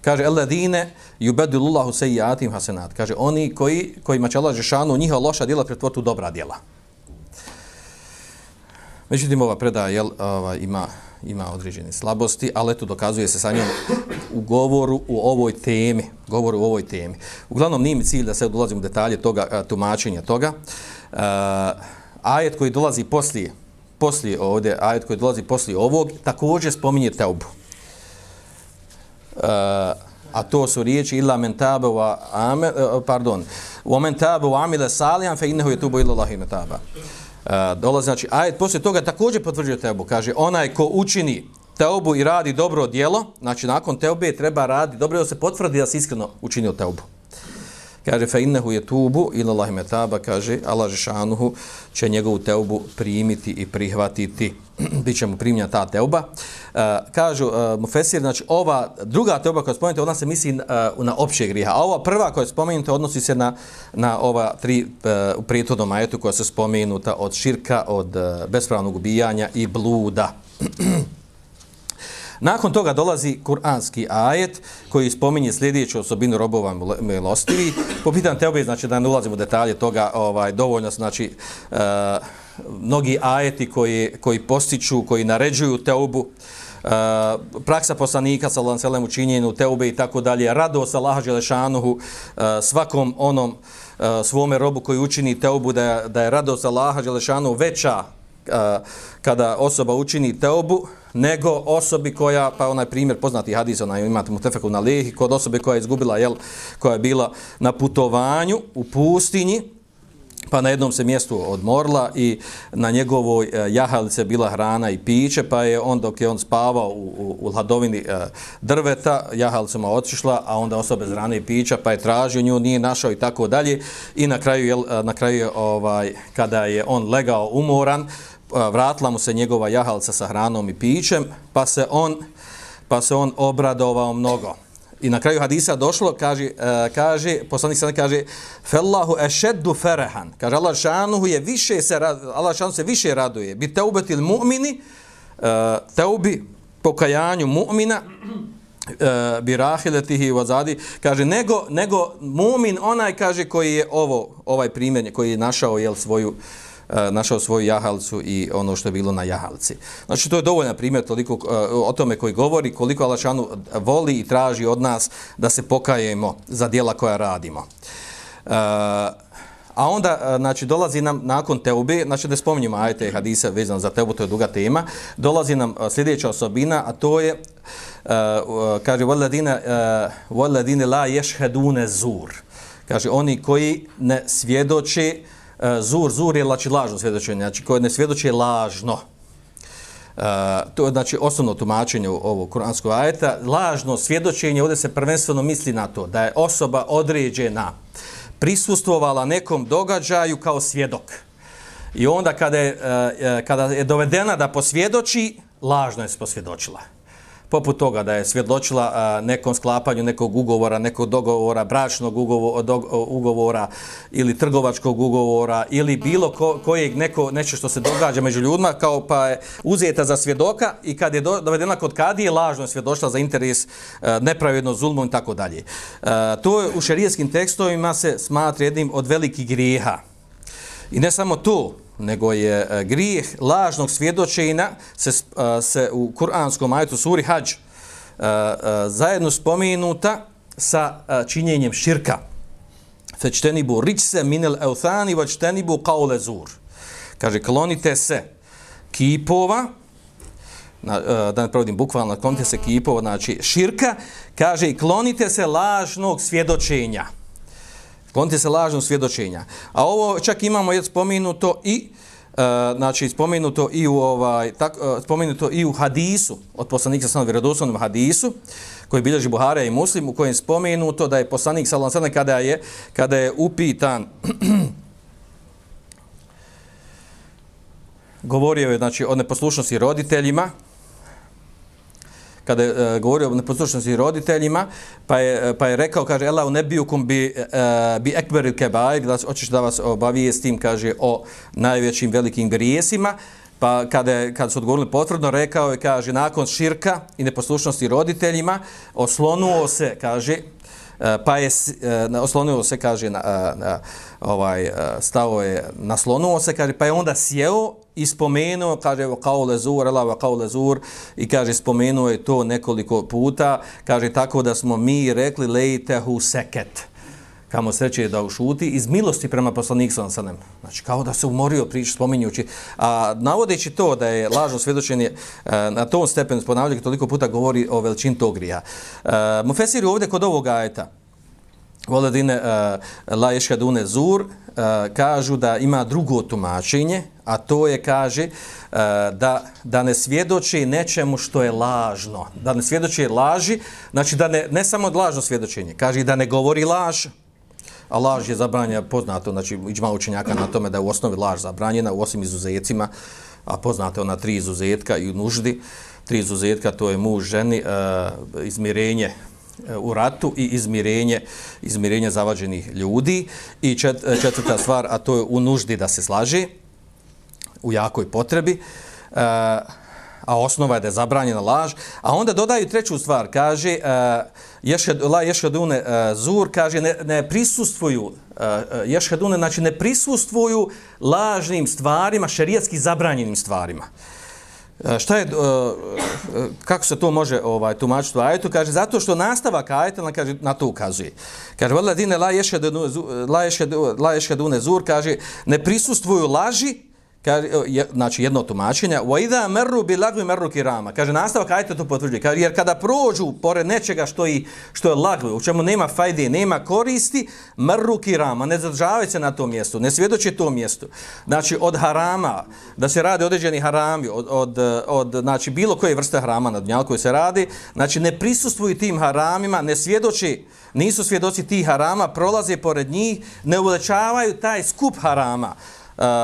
Kaže, eladine yubedu lullahu sejjatim hasenat. Kaže, oni koji, kojima će Allah Žešanu njihova loša djela pretvoriti u dobra djela. Međutim, ova predaja jel, ova, ima ima određene slabosti, ali eto dokazuje se sa njom u govoru u ovoj temi. Govoru u ovoj temi. Uglavnom nije mi cilj da se dolazim u detalje toga, tumačenja toga. Uh, ajet koji dolazi poslije, poslije ovdje, ajet koji dolazi poslije ovog, također spominje teubu. Uh, a to su riječi illa men tabe wa amel, uh, pardon, wa men tabe wa amile salihan fe innehu je tubu illa Allahi metaba. Uh, dolazi, znači, ajet poslije toga također potvrđuje teubu. Kaže, onaj ko učini teubu i radi dobro djelo, znači nakon teube treba radi dobro da se potvrdi da si iskreno učinio teubu. Kaže, fe innehu je tubu ila Allahi metaba, kaže, Allah Žešanuhu će njegovu teubu primiti i prihvatiti. Biće mu primljena ta teuba. E, kažu e, Mufesir, znači ova druga teuba koja spomenuta, ona se misli uh, na opće griha. A ova prva koja je spomenuta odnosi se na, na ova tri e, u prijetodnom ajetu koja se spomenuta od širka, od e, bespravnog ubijanja i bluda. Nakon toga dolazi kuranski ajet koji spominje sljedeću osobinu robova milostivi. Po pitanju teobe, znači da ne ulazimo u detalje toga, ovaj, dovoljno znači e, mnogi ajeti koji, koji postiču, koji naređuju teubu, e, praksa poslanika sa lancelem učinjenu teube i tako dalje, radost Allaha Želešanuhu e, eh, svakom onom uh, svome robu koji učini teubu da, da je radost Allaha Želešanuhu veća kada osoba učini teobu, nego osobi koja, pa onaj primjer poznati hadis, onaj imate mu tefeku na lehi, kod osobe koja je izgubila, jel, koja je bila na putovanju u pustinji, pa na jednom se mjestu odmorla i na njegovoj e, jahalice bila hrana i piće, pa je on dok je on spavao u, u, u hladovini e, drveta, jahalica mu otišla, a onda osobe bez hrane i pića, pa je tražio nju, nije našao i tako dalje. I na kraju, jel, e, na kraju ovaj, kada je on legao umoran, vratila mu se njegova jahalca sa hranom i pićem, pa se on, pa se on obradovao mnogo. I na kraju hadisa došlo, kaže, e, kaže poslanik sada kaže, Fellahu ešeddu ferehan. Kaže, Allah šanuhu je više se, Allah šanuhu se više raduje. Bi teubet il mu'mini, e, teubi pokajanju mu'mina, e, bi rahiletihi vazadi, kaže, nego, nego mu'min onaj, kaže, koji je ovo, ovaj primjer, koji je našao, jel, svoju, uh, našao svoju jahalcu i ono što je bilo na jahalci. Znači, to je dovoljna primjer toliko, e, o tome koji govori koliko Alašanu voli i traži od nas da se pokajemo za dijela koja radimo. Uh, a onda, znači, dolazi nam nakon teube, znači, da spominjemo ajte hadise vezano za teubu, to je duga tema, dolazi nam sljedeća osobina, a to je, uh, kaže, وَلَّدِينَ uh, la يَشْهَدُونَ zur. Kaže, oni koji ne svjedoče uh, E, E, zur, zur je znači lažno svjedočenje, znači koje ne svjedoče lažno. Uh, to je znači osnovno tumačenje ovog kuranskog ajeta. Lažno svjedočenje, ovdje se prvenstveno misli na to da je osoba određena prisustvovala nekom događaju kao svjedok. I onda kada je, uh, kada je dovedena da posvjedoči, lažno je se posvjedočila poput toga da je svjedočila nekom sklapanju nekog ugovora, nekog dogovora, bračnog ugovora, ugovora ili trgovačkog ugovora ili bilo ko, kojeg neko, nešto što se događa među ljudima, kao pa je uzeta za svjedoka i kad je dovedena kod kadi je lažno svjedočila za interes nepravedno zulmom i tako dalje. To je u šerijskim tekstovima se smatra jednim od velikih grijeha. I ne samo to, nego je e, grijeh lažnog svjedočenja se, e, se u kuranskom ajetu suri Hadž e, zajedno spomenuta sa činjenjem širka. Fečtenibu rič se minel euthani vačtenibu kaule zur. Kaže, klonite se kipova, na, da ne provodim bukvalno, klonite se kipova, znači širka, kaže, klonite se lažnog svjedočenja. Klonite se lažnog svjedočenja. A ovo čak imamo je spomenuto i e, znači spomenuto i u ovaj tak, e, spomenuto i u hadisu od poslanika sallallahu vjerodostojnom hadisu koji bilježi Buharija i Muslim u kojem spomenuto da je poslanik sallallahu kada je kada je upitan govorio je znači o neposlušnosti roditeljima kada je uh, govorio o neposlušnosti roditeljima, pa je, e, pa je rekao, kaže, Ela u nebijukum bi, uh, bi ekberil kebaj, da hoćeš da vas obavije s tim, kaže, o najvećim velikim grijesima, pa kada, je, kada su odgovorili potvrdno, rekao je, kaže, nakon širka i neposlušnosti roditeljima, oslonuo se, kaže, e, pa je oslonio se, kaže, na, na, ovaj, stao je, naslonuo se, kaže, pa je onda sjeo i spomenuo, kaže, evo, kao lezur, elava, kao lezur, i kaže, spomenuo je to nekoliko puta, kaže, tako da smo mi rekli, lejtehu seket kamo sreće da ušuti iz milosti prema poslanik sa sanem. Znači, kao da se umorio prič spominjući. A navodeći to da je lažno svjedočenje e, na tom stepenu sponavljaka toliko puta govori o veličin tog grija. E, mufesir je ovdje kod ovog ajeta Voledine e, la ješkadune zur e, kažu da ima drugo tumačenje, a to je, kaže, e, da, da ne svjedoči nečemu što je lažno. Da ne svjedoči laži, znači da ne, ne samo lažno svjedočenje, kaže da ne govori laž, a laž je zabranjena poznato, znači iđma učenjaka na tome da je u osnovi laž zabranjena, u osim izuzetcima, a poznate ona tri izuzetka i u nuždi, tri izuzetka, to je muž, ženi, izmirenje E, u ratu i izmirenje, izmirenje zavađenih ljudi. I čet, e, četvrta stvar, a to je u nuždi da se slaže, u jakoj potrebi. E, a osnova je da je zabranjena laž, a onda dodaju treću stvar, kaže, uh, la ješhedune uh, zur, kaže, ne, ne prisustvuju, uh, ješhedune, znači ne prisustvuju lažnim stvarima, šerijatski zabranjenim stvarima. Uh, E, šta je, e, e, kako se to može ovaj, tumačiti u ajetu? Kaže, zato što nastava ajeta kaže, na to ukazuje. Kaže, vladine la ješhedune, la ješhedune zur, kaže, ne prisustvuju laži, kaže je, znači jedno tumačenje. Wa idha marru bi lagwi marru kirama. Kaže nastavak ajte to potvrđuje. Kaže jer kada prođu pored nečega što i što je lagve u čemu nema fajde nema koristi marru kirama ne zadržavaju se na tom mjestu ne svjedoče tom mjestu. Znači od harama da se radi određeni harami od, od, od znači bilo koje vrste harama na dunjalu koji se radi znači ne prisustvuju tim haramima ne svjedoči nisu svjedoci tih harama prolaze pored njih ne uvećavaju taj skup harama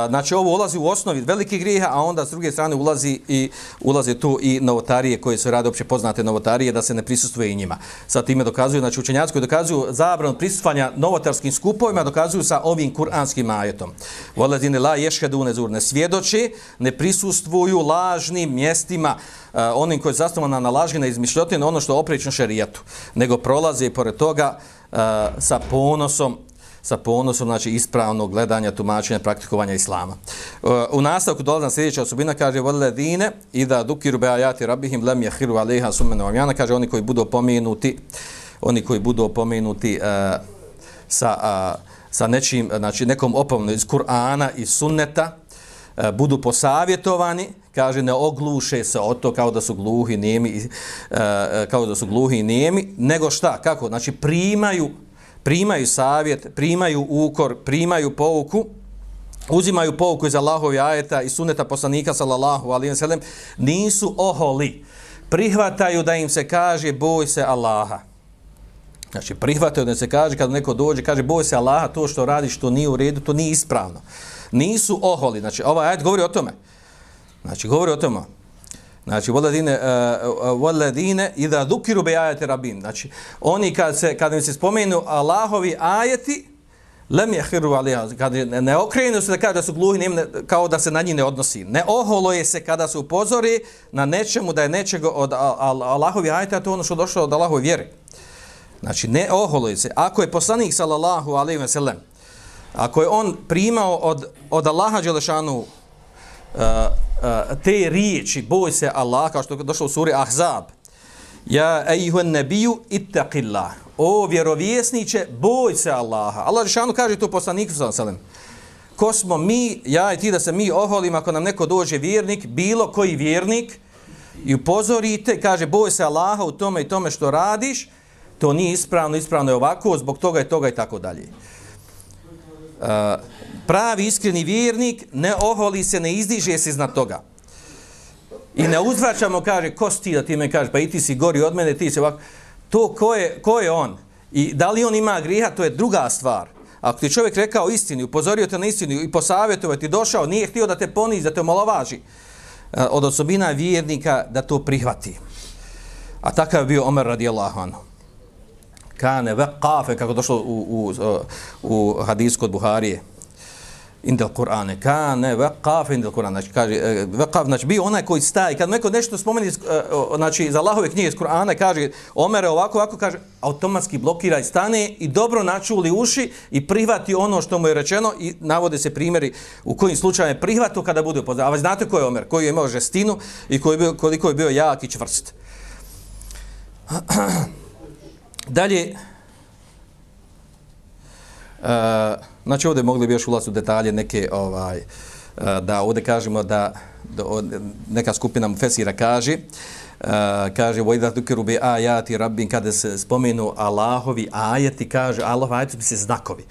znači ovo ulazi u osnovi velikih grijeha, a onda s druge strane ulazi i ulaze tu i novotarije koje su rade opće poznate novotarije da se ne prisustuje i njima. Sa time dokazuju, znači učenjaci koji dokazuju zabran prisustvanja novotarskim skupovima, dokazuju sa ovim kuranskim ajetom. Voladine la ješhedu nezur ne svjedoči, ne prisustvuju lažnim mjestima uh, onim koji je zastavljeno na lažnje, na izmišljotine, ono što je oprično šerijetu, nego prolaze pored toga uh, sa ponosom sa ponosom, znači ispravnog gledanja, tumačenja, praktikovanja islama. E, u nastavku dolazna sljedeća osobina kaže vodile dine i da dukiru be ajati rabihim lem je hiru aleha sumena kaže oni koji budu opomenuti, oni koji budu opomenuti uh, sa, uh, sa nečim, znači nekom opomenu iz Kur'ana i sunneta, uh, budu posavjetovani, kaže ne ogluše se o to kao da su gluhi nemi uh, kao da su gluhi nemi nego šta kako znači primaju primaju savjet, primaju ukor, primaju pouku, uzimaju pouku iz Allahovi ajeta i suneta poslanika sallallahu alaihi wa sallam, nisu oholi. Prihvataju da im se kaže boj se Allaha. Znači, prihvataju da se kaže, kad neko dođe, kaže boj se Allaha, to što radiš, to nije u redu, to nije ispravno. Nisu oholi. Znači, ovaj ajet govori o tome. Znači, govori o tome. Znači, voladine, uh, voladine i da dukiru be ajete rabim. Znači, oni kad se, kad im se spomenu Allahovi ajeti, lem je hiru aliha, kad ne okrenu se da kaže da su gluhi, ne, kao da se na njih ne odnosi. Ne oholoje se kada se upozori na nečemu da je nečega od Allahovi ajeta, to ono što došlo od Allahove vjere. Znači, ne oholoje se. Ako je poslanik sallallahu alaihi ve sellem, ako je on primao od, od Allaha Đelešanu te riječi, boj se Allah, kao što je došlo u suri Ahzab, ja ejhun nebiju ittaqillah, o vjerovjesniće, boj se Allaha. Allah Žešanu kaže to poslaniku sa selem. Ko smo mi, ja i ti da se mi oholim ako nam neko dođe vjernik, bilo koji vjernik, i upozorite, kaže, boj se Allaha u tome i tome što radiš, to nije ispravno, ispravno je ovako, zbog toga i toga i tako dalje pravi iskreni vjernik ne oholi se, ne izdiže se iznad toga. I ne uzvraćamo, kaže, ko si ti da ti me kaže, pa i ti si gori od mene, ti si ovako. To ko je, ko je on? I da li on ima griha, to je druga stvar. Ako ti čovjek rekao istinu, upozorio te na istinu i posavjetovao ti došao, nije htio da te ponizi, da te omalovaži, eh, od osobina vjernika da to prihvati. A takav je bio Omer radijallahu anhu. Kane ve kafe, kako došlo u, u, eh, u, u hadisku od Buharije indel Kur'ane, kane vaqaf indel Kur'ane, znači kaže, e, znači bio onaj koji staje, kad neko nešto spomeni, e, znači za Allahove knjige iz Kur'ana, kaže, Omer ovako, ovako, kaže, automatski blokira i stane i dobro načuli uši i prihvati ono što mu je rečeno i navode se primjeri u kojim slučajima prihvatu kada bude upoznat. A znate ko je Omer, koji je imao žestinu i koji je bio, koliko je bio jak i čvrst. Dalje, E, znači ovdje mogli bi još ulaziti u detalje neke, ovaj, uh, da ovdje kažemo da, da neka skupina Mufesira kaže, uh, kaže, vojda dukiru bi ajati rabbin, kada se spomenu Allahovi ajati, kaže, Allah ajati bi se znakovi.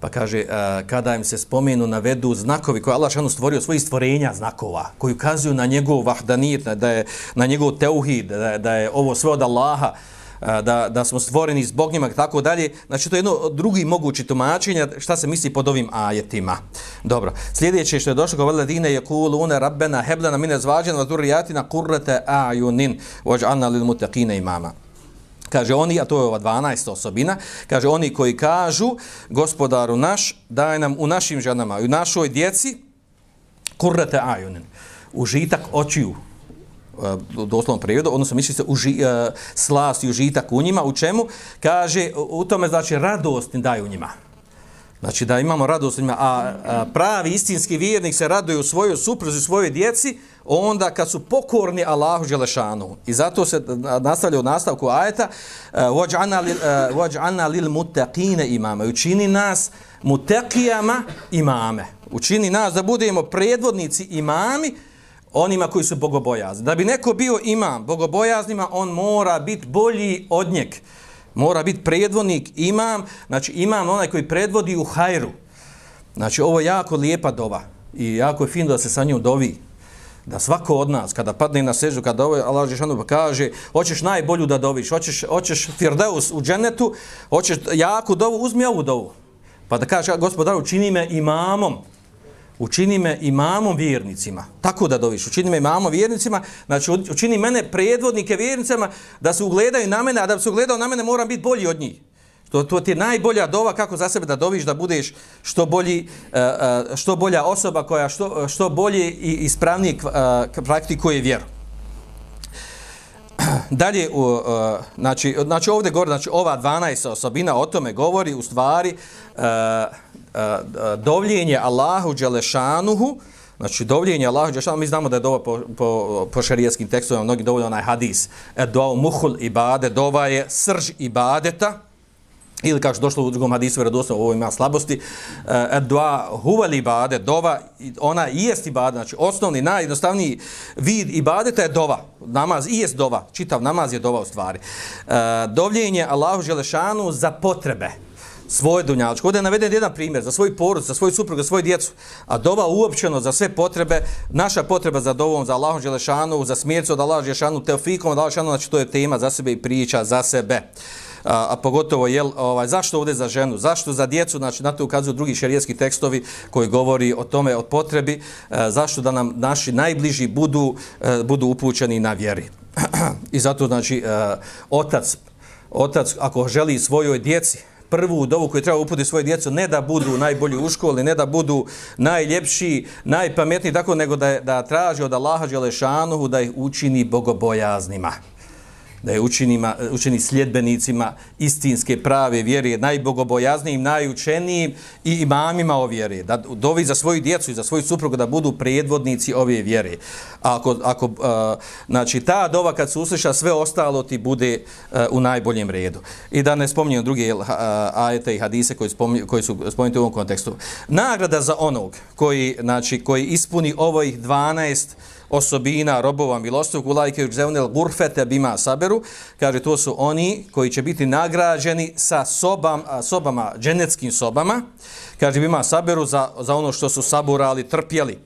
Pa kaže, uh, kada im se spomenu, navedu znakovi koje Allah šanu stvorio svojih stvorenja znakova, koji ukazuju na njegov vahdanir, da je na njegov teuhid, da je, da je ovo sve od Allaha, uh, da, da smo stvoreni zbog njima i tako dalje. Znači, to je jedno drugi mogući tumačenja šta se misli pod ovim ajetima. Dobro. Sljedeće što je došlo govorila dine je kulune rabbena heblena mine zvađena wa durijatina kurrete ajunin vođ'anna lil mutakine imama. Kaže oni, a to je ova 12. osobina, kaže oni koji kažu gospodaru naš, daj nam u našim ženama i u našoj djeci kurrete ajunin. Užitak očiju, doslovnom prijevodu, odnosno misli se uži, uh, slast i užitak u njima, u čemu? Kaže, u tome znači radost daju njima. Znači da imamo radost u njima, a, a pravi istinski vjernik se raduje u svojoj supruzi, svojoj djeci, onda kad su pokorni Allahu Đelešanu. I zato se nastavlja u nastavku ajeta وَجْعَنَا lil مُتَقِينَ imama. Učini nas mutekijama imame. Učini nas da budemo predvodnici imami, onima koji su bogobojazni. Da bi neko bio imam bogobojaznima, on mora biti bolji od njeg. Mora biti predvodnik imam, znači imam onaj koji predvodi u hajru. Znači ovo je jako lijepa dova i jako je fino da se sa njom dovi. Da svako od nas, kada padne na sežu, kada ovo Allah Žešanu pa kaže, hoćeš najbolju da doviš, hoćeš, hoćeš firdeus u dženetu, hoćeš jako dovu, uzmi ovu dovu. Pa da kaže, gospodaru, čini me imamom, učini me imamom vjernicima. Tako da doviš, učini me imamom vjernicima, znači učini mene predvodnike vjernicama da se ugledaju na mene, a da se ugledao na mene moram biti bolji od njih. To, to ti je najbolja dova kako za sebe da doviš da budeš što, bolji, e, e, što bolja osoba koja što, što bolje i ispravnije e, praktikuje vjeru. Dalje, uh, znači, znači ovdje govori, znači ova 12 osobina o tome govori u stvari E, dovljenje Allahu Đelešanuhu, znači dovljenje Allahu Đelešanuhu, mi znamo da je dova po, po, po šarijetskim tekstovima, mnogi dovoljno onaj hadis, e, dova muhul ibade, dova je srž ibadeta, ili kao što došlo u drugom hadisu, vjerodosno, ovo ima slabosti, e, dua huval ibade, dova, ona i jest ibade, znači osnovni, najjednostavniji vid ibadeta je dova, namaz i jest dova, čitav namaz je dova u stvari. E, dovljenje Allahu Želešanu za potrebe, svoje dunjaličko. Ovdje je naveden jedan primjer za svoj porod, za svoju suprugu, za svoju djecu. A dova uopćeno za sve potrebe, naša potreba za dovom, za Allahom Želešanu, za smjercu od Allahom Želešanu, teofikom od Allahom Želešanu, znači to je tema za sebe i priča za sebe. A, a pogotovo, jel, ovaj, zašto ovdje za ženu, zašto za djecu, znači na to ukazuju drugi šerijetski tekstovi koji govori o tome, o potrebi, e, zašto da nam naši najbliži budu, e, budu upućeni na vjeri. I zato, znači, e, otac, otac, ako želi svojoj djeci, prvu dovu koju treba uputiti svoje djecu, ne da budu najbolji u školi, ne da budu najljepši, najpametniji, tako nego da, da traži od Allaha Đelešanuhu da ih učini bogobojaznima da je učinima, učini sljedbenicima istinske prave vjere, najbogobojaznijim, najučenijim i imamima ove vjere. Da dovi za svoju djecu i za svoju suprugu da budu predvodnici ove vjere. Ako, ako uh, znači, ta dova kad se usliša, sve ostalo ti bude uh, u najboljem redu. I da ne spominjem druge uh, ajete i hadise koji, spominju, koji su spomenuti u ovom kontekstu. Nagrada za onog koji, znači, koji ispuni ovih 12 osobina robova milostivog ulajke u zevnel gurfete bima saberu, kaže to su oni koji će biti nagrađeni sa sobam, sobama, dženeckim sobama, kaže bima saberu za, za ono što su saburali, trpjeli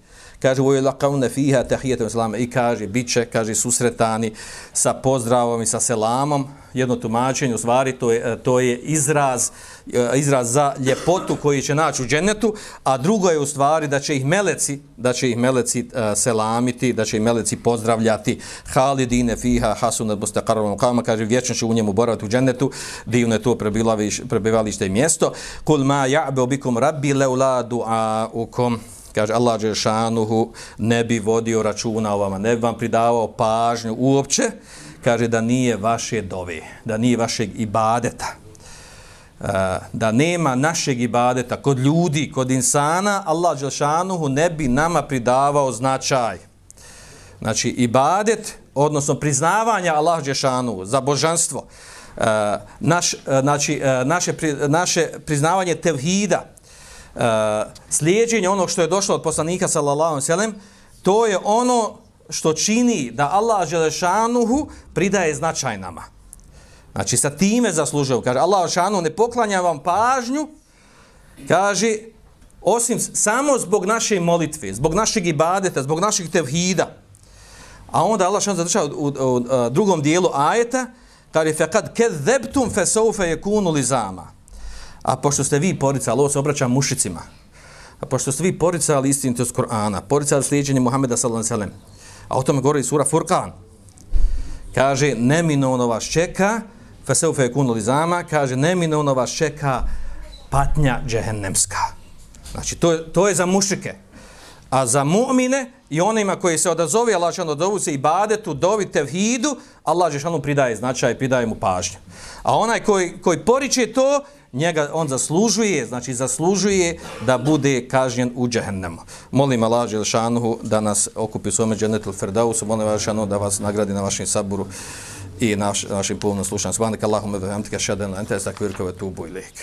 kaže voj laqawna fiha tahiyatan salam i kaže biće kaže susretani sa pozdravom i sa selamom. Jedno tumačenje u stvari to je to je izraz e, izraz za ljepotu koji će naći u džennetu a drugo je u stvari da će ih meleci da će ih meleci uh, selamiti da će ih meleci pozdravljati. Halidine fiha hasun mustaqarrun kama kaže vječno će u njemu boraviti u džennetu divno je to prebivalište i mjesto. Kul ma ya'bu bikum rabbi laula du'aukum kaže Allah Đeršanuhu ne bi vodio računa o vama, ne bi vam pridavao pažnju uopće, kaže da nije vaše dove, da nije vašeg ibadeta, e, da nema našeg ibadeta kod ljudi, kod insana, Allah Đeršanuhu ne bi nama pridavao značaj. Znači, ibadet, odnosno priznavanja Allah Đeršanuhu za božanstvo, e, naš, e, znači, naše, naše priznavanje tevhida, Eh, uh, slijedženje onog što je došlo od poslanika sallallahu alejhi ve sellem to je ono što čini da Allah dželešanuhu pridaje značaj nama. Znači sa time zaslužuje, kaže Allah Želešanuhu ne poklanja vam pažnju, kaže osim samo zbog naše molitve, zbog našeg ibadeta, zbog naših tevhida. A onda Allah Želešanuhu zadržava u, u, u, u drugom dijelu ajeta, kaže faqad kadzabtum fasawfa yakunu lizama. A pošto ste vi poricali, ovo se obraća mušicima, a pošto ste vi poricali istinitost Korana, poricali slijedženje Muhammeda s.a.v. A o tome govori sura Furkan. Kaže, neminovno vas čeka, feseufe je kunuli zama, kaže, neminovno vas čeka patnja džehennemska. Znači, to, to je za mušike. A za mu'mine i onima koji se odazove, Allah šanu odovu se i badetu, dovi tevhidu, Allah šanu pridaje značaj, pridaje mu pažnju. A onaj koji, koji poriče to, njega on zaslužuje, znači zaslužuje da bude kažnjen u džehennemu. Molim Allah Đelšanuhu da nas okupi u svome džennetu Ferdausu, molim Allah Đelšanuhu da vas nagradi na vašem saburu i naš, našim punom slušanju. Svanika Allahume me hamdika šaden, ente estakvirkove tubu i lijek.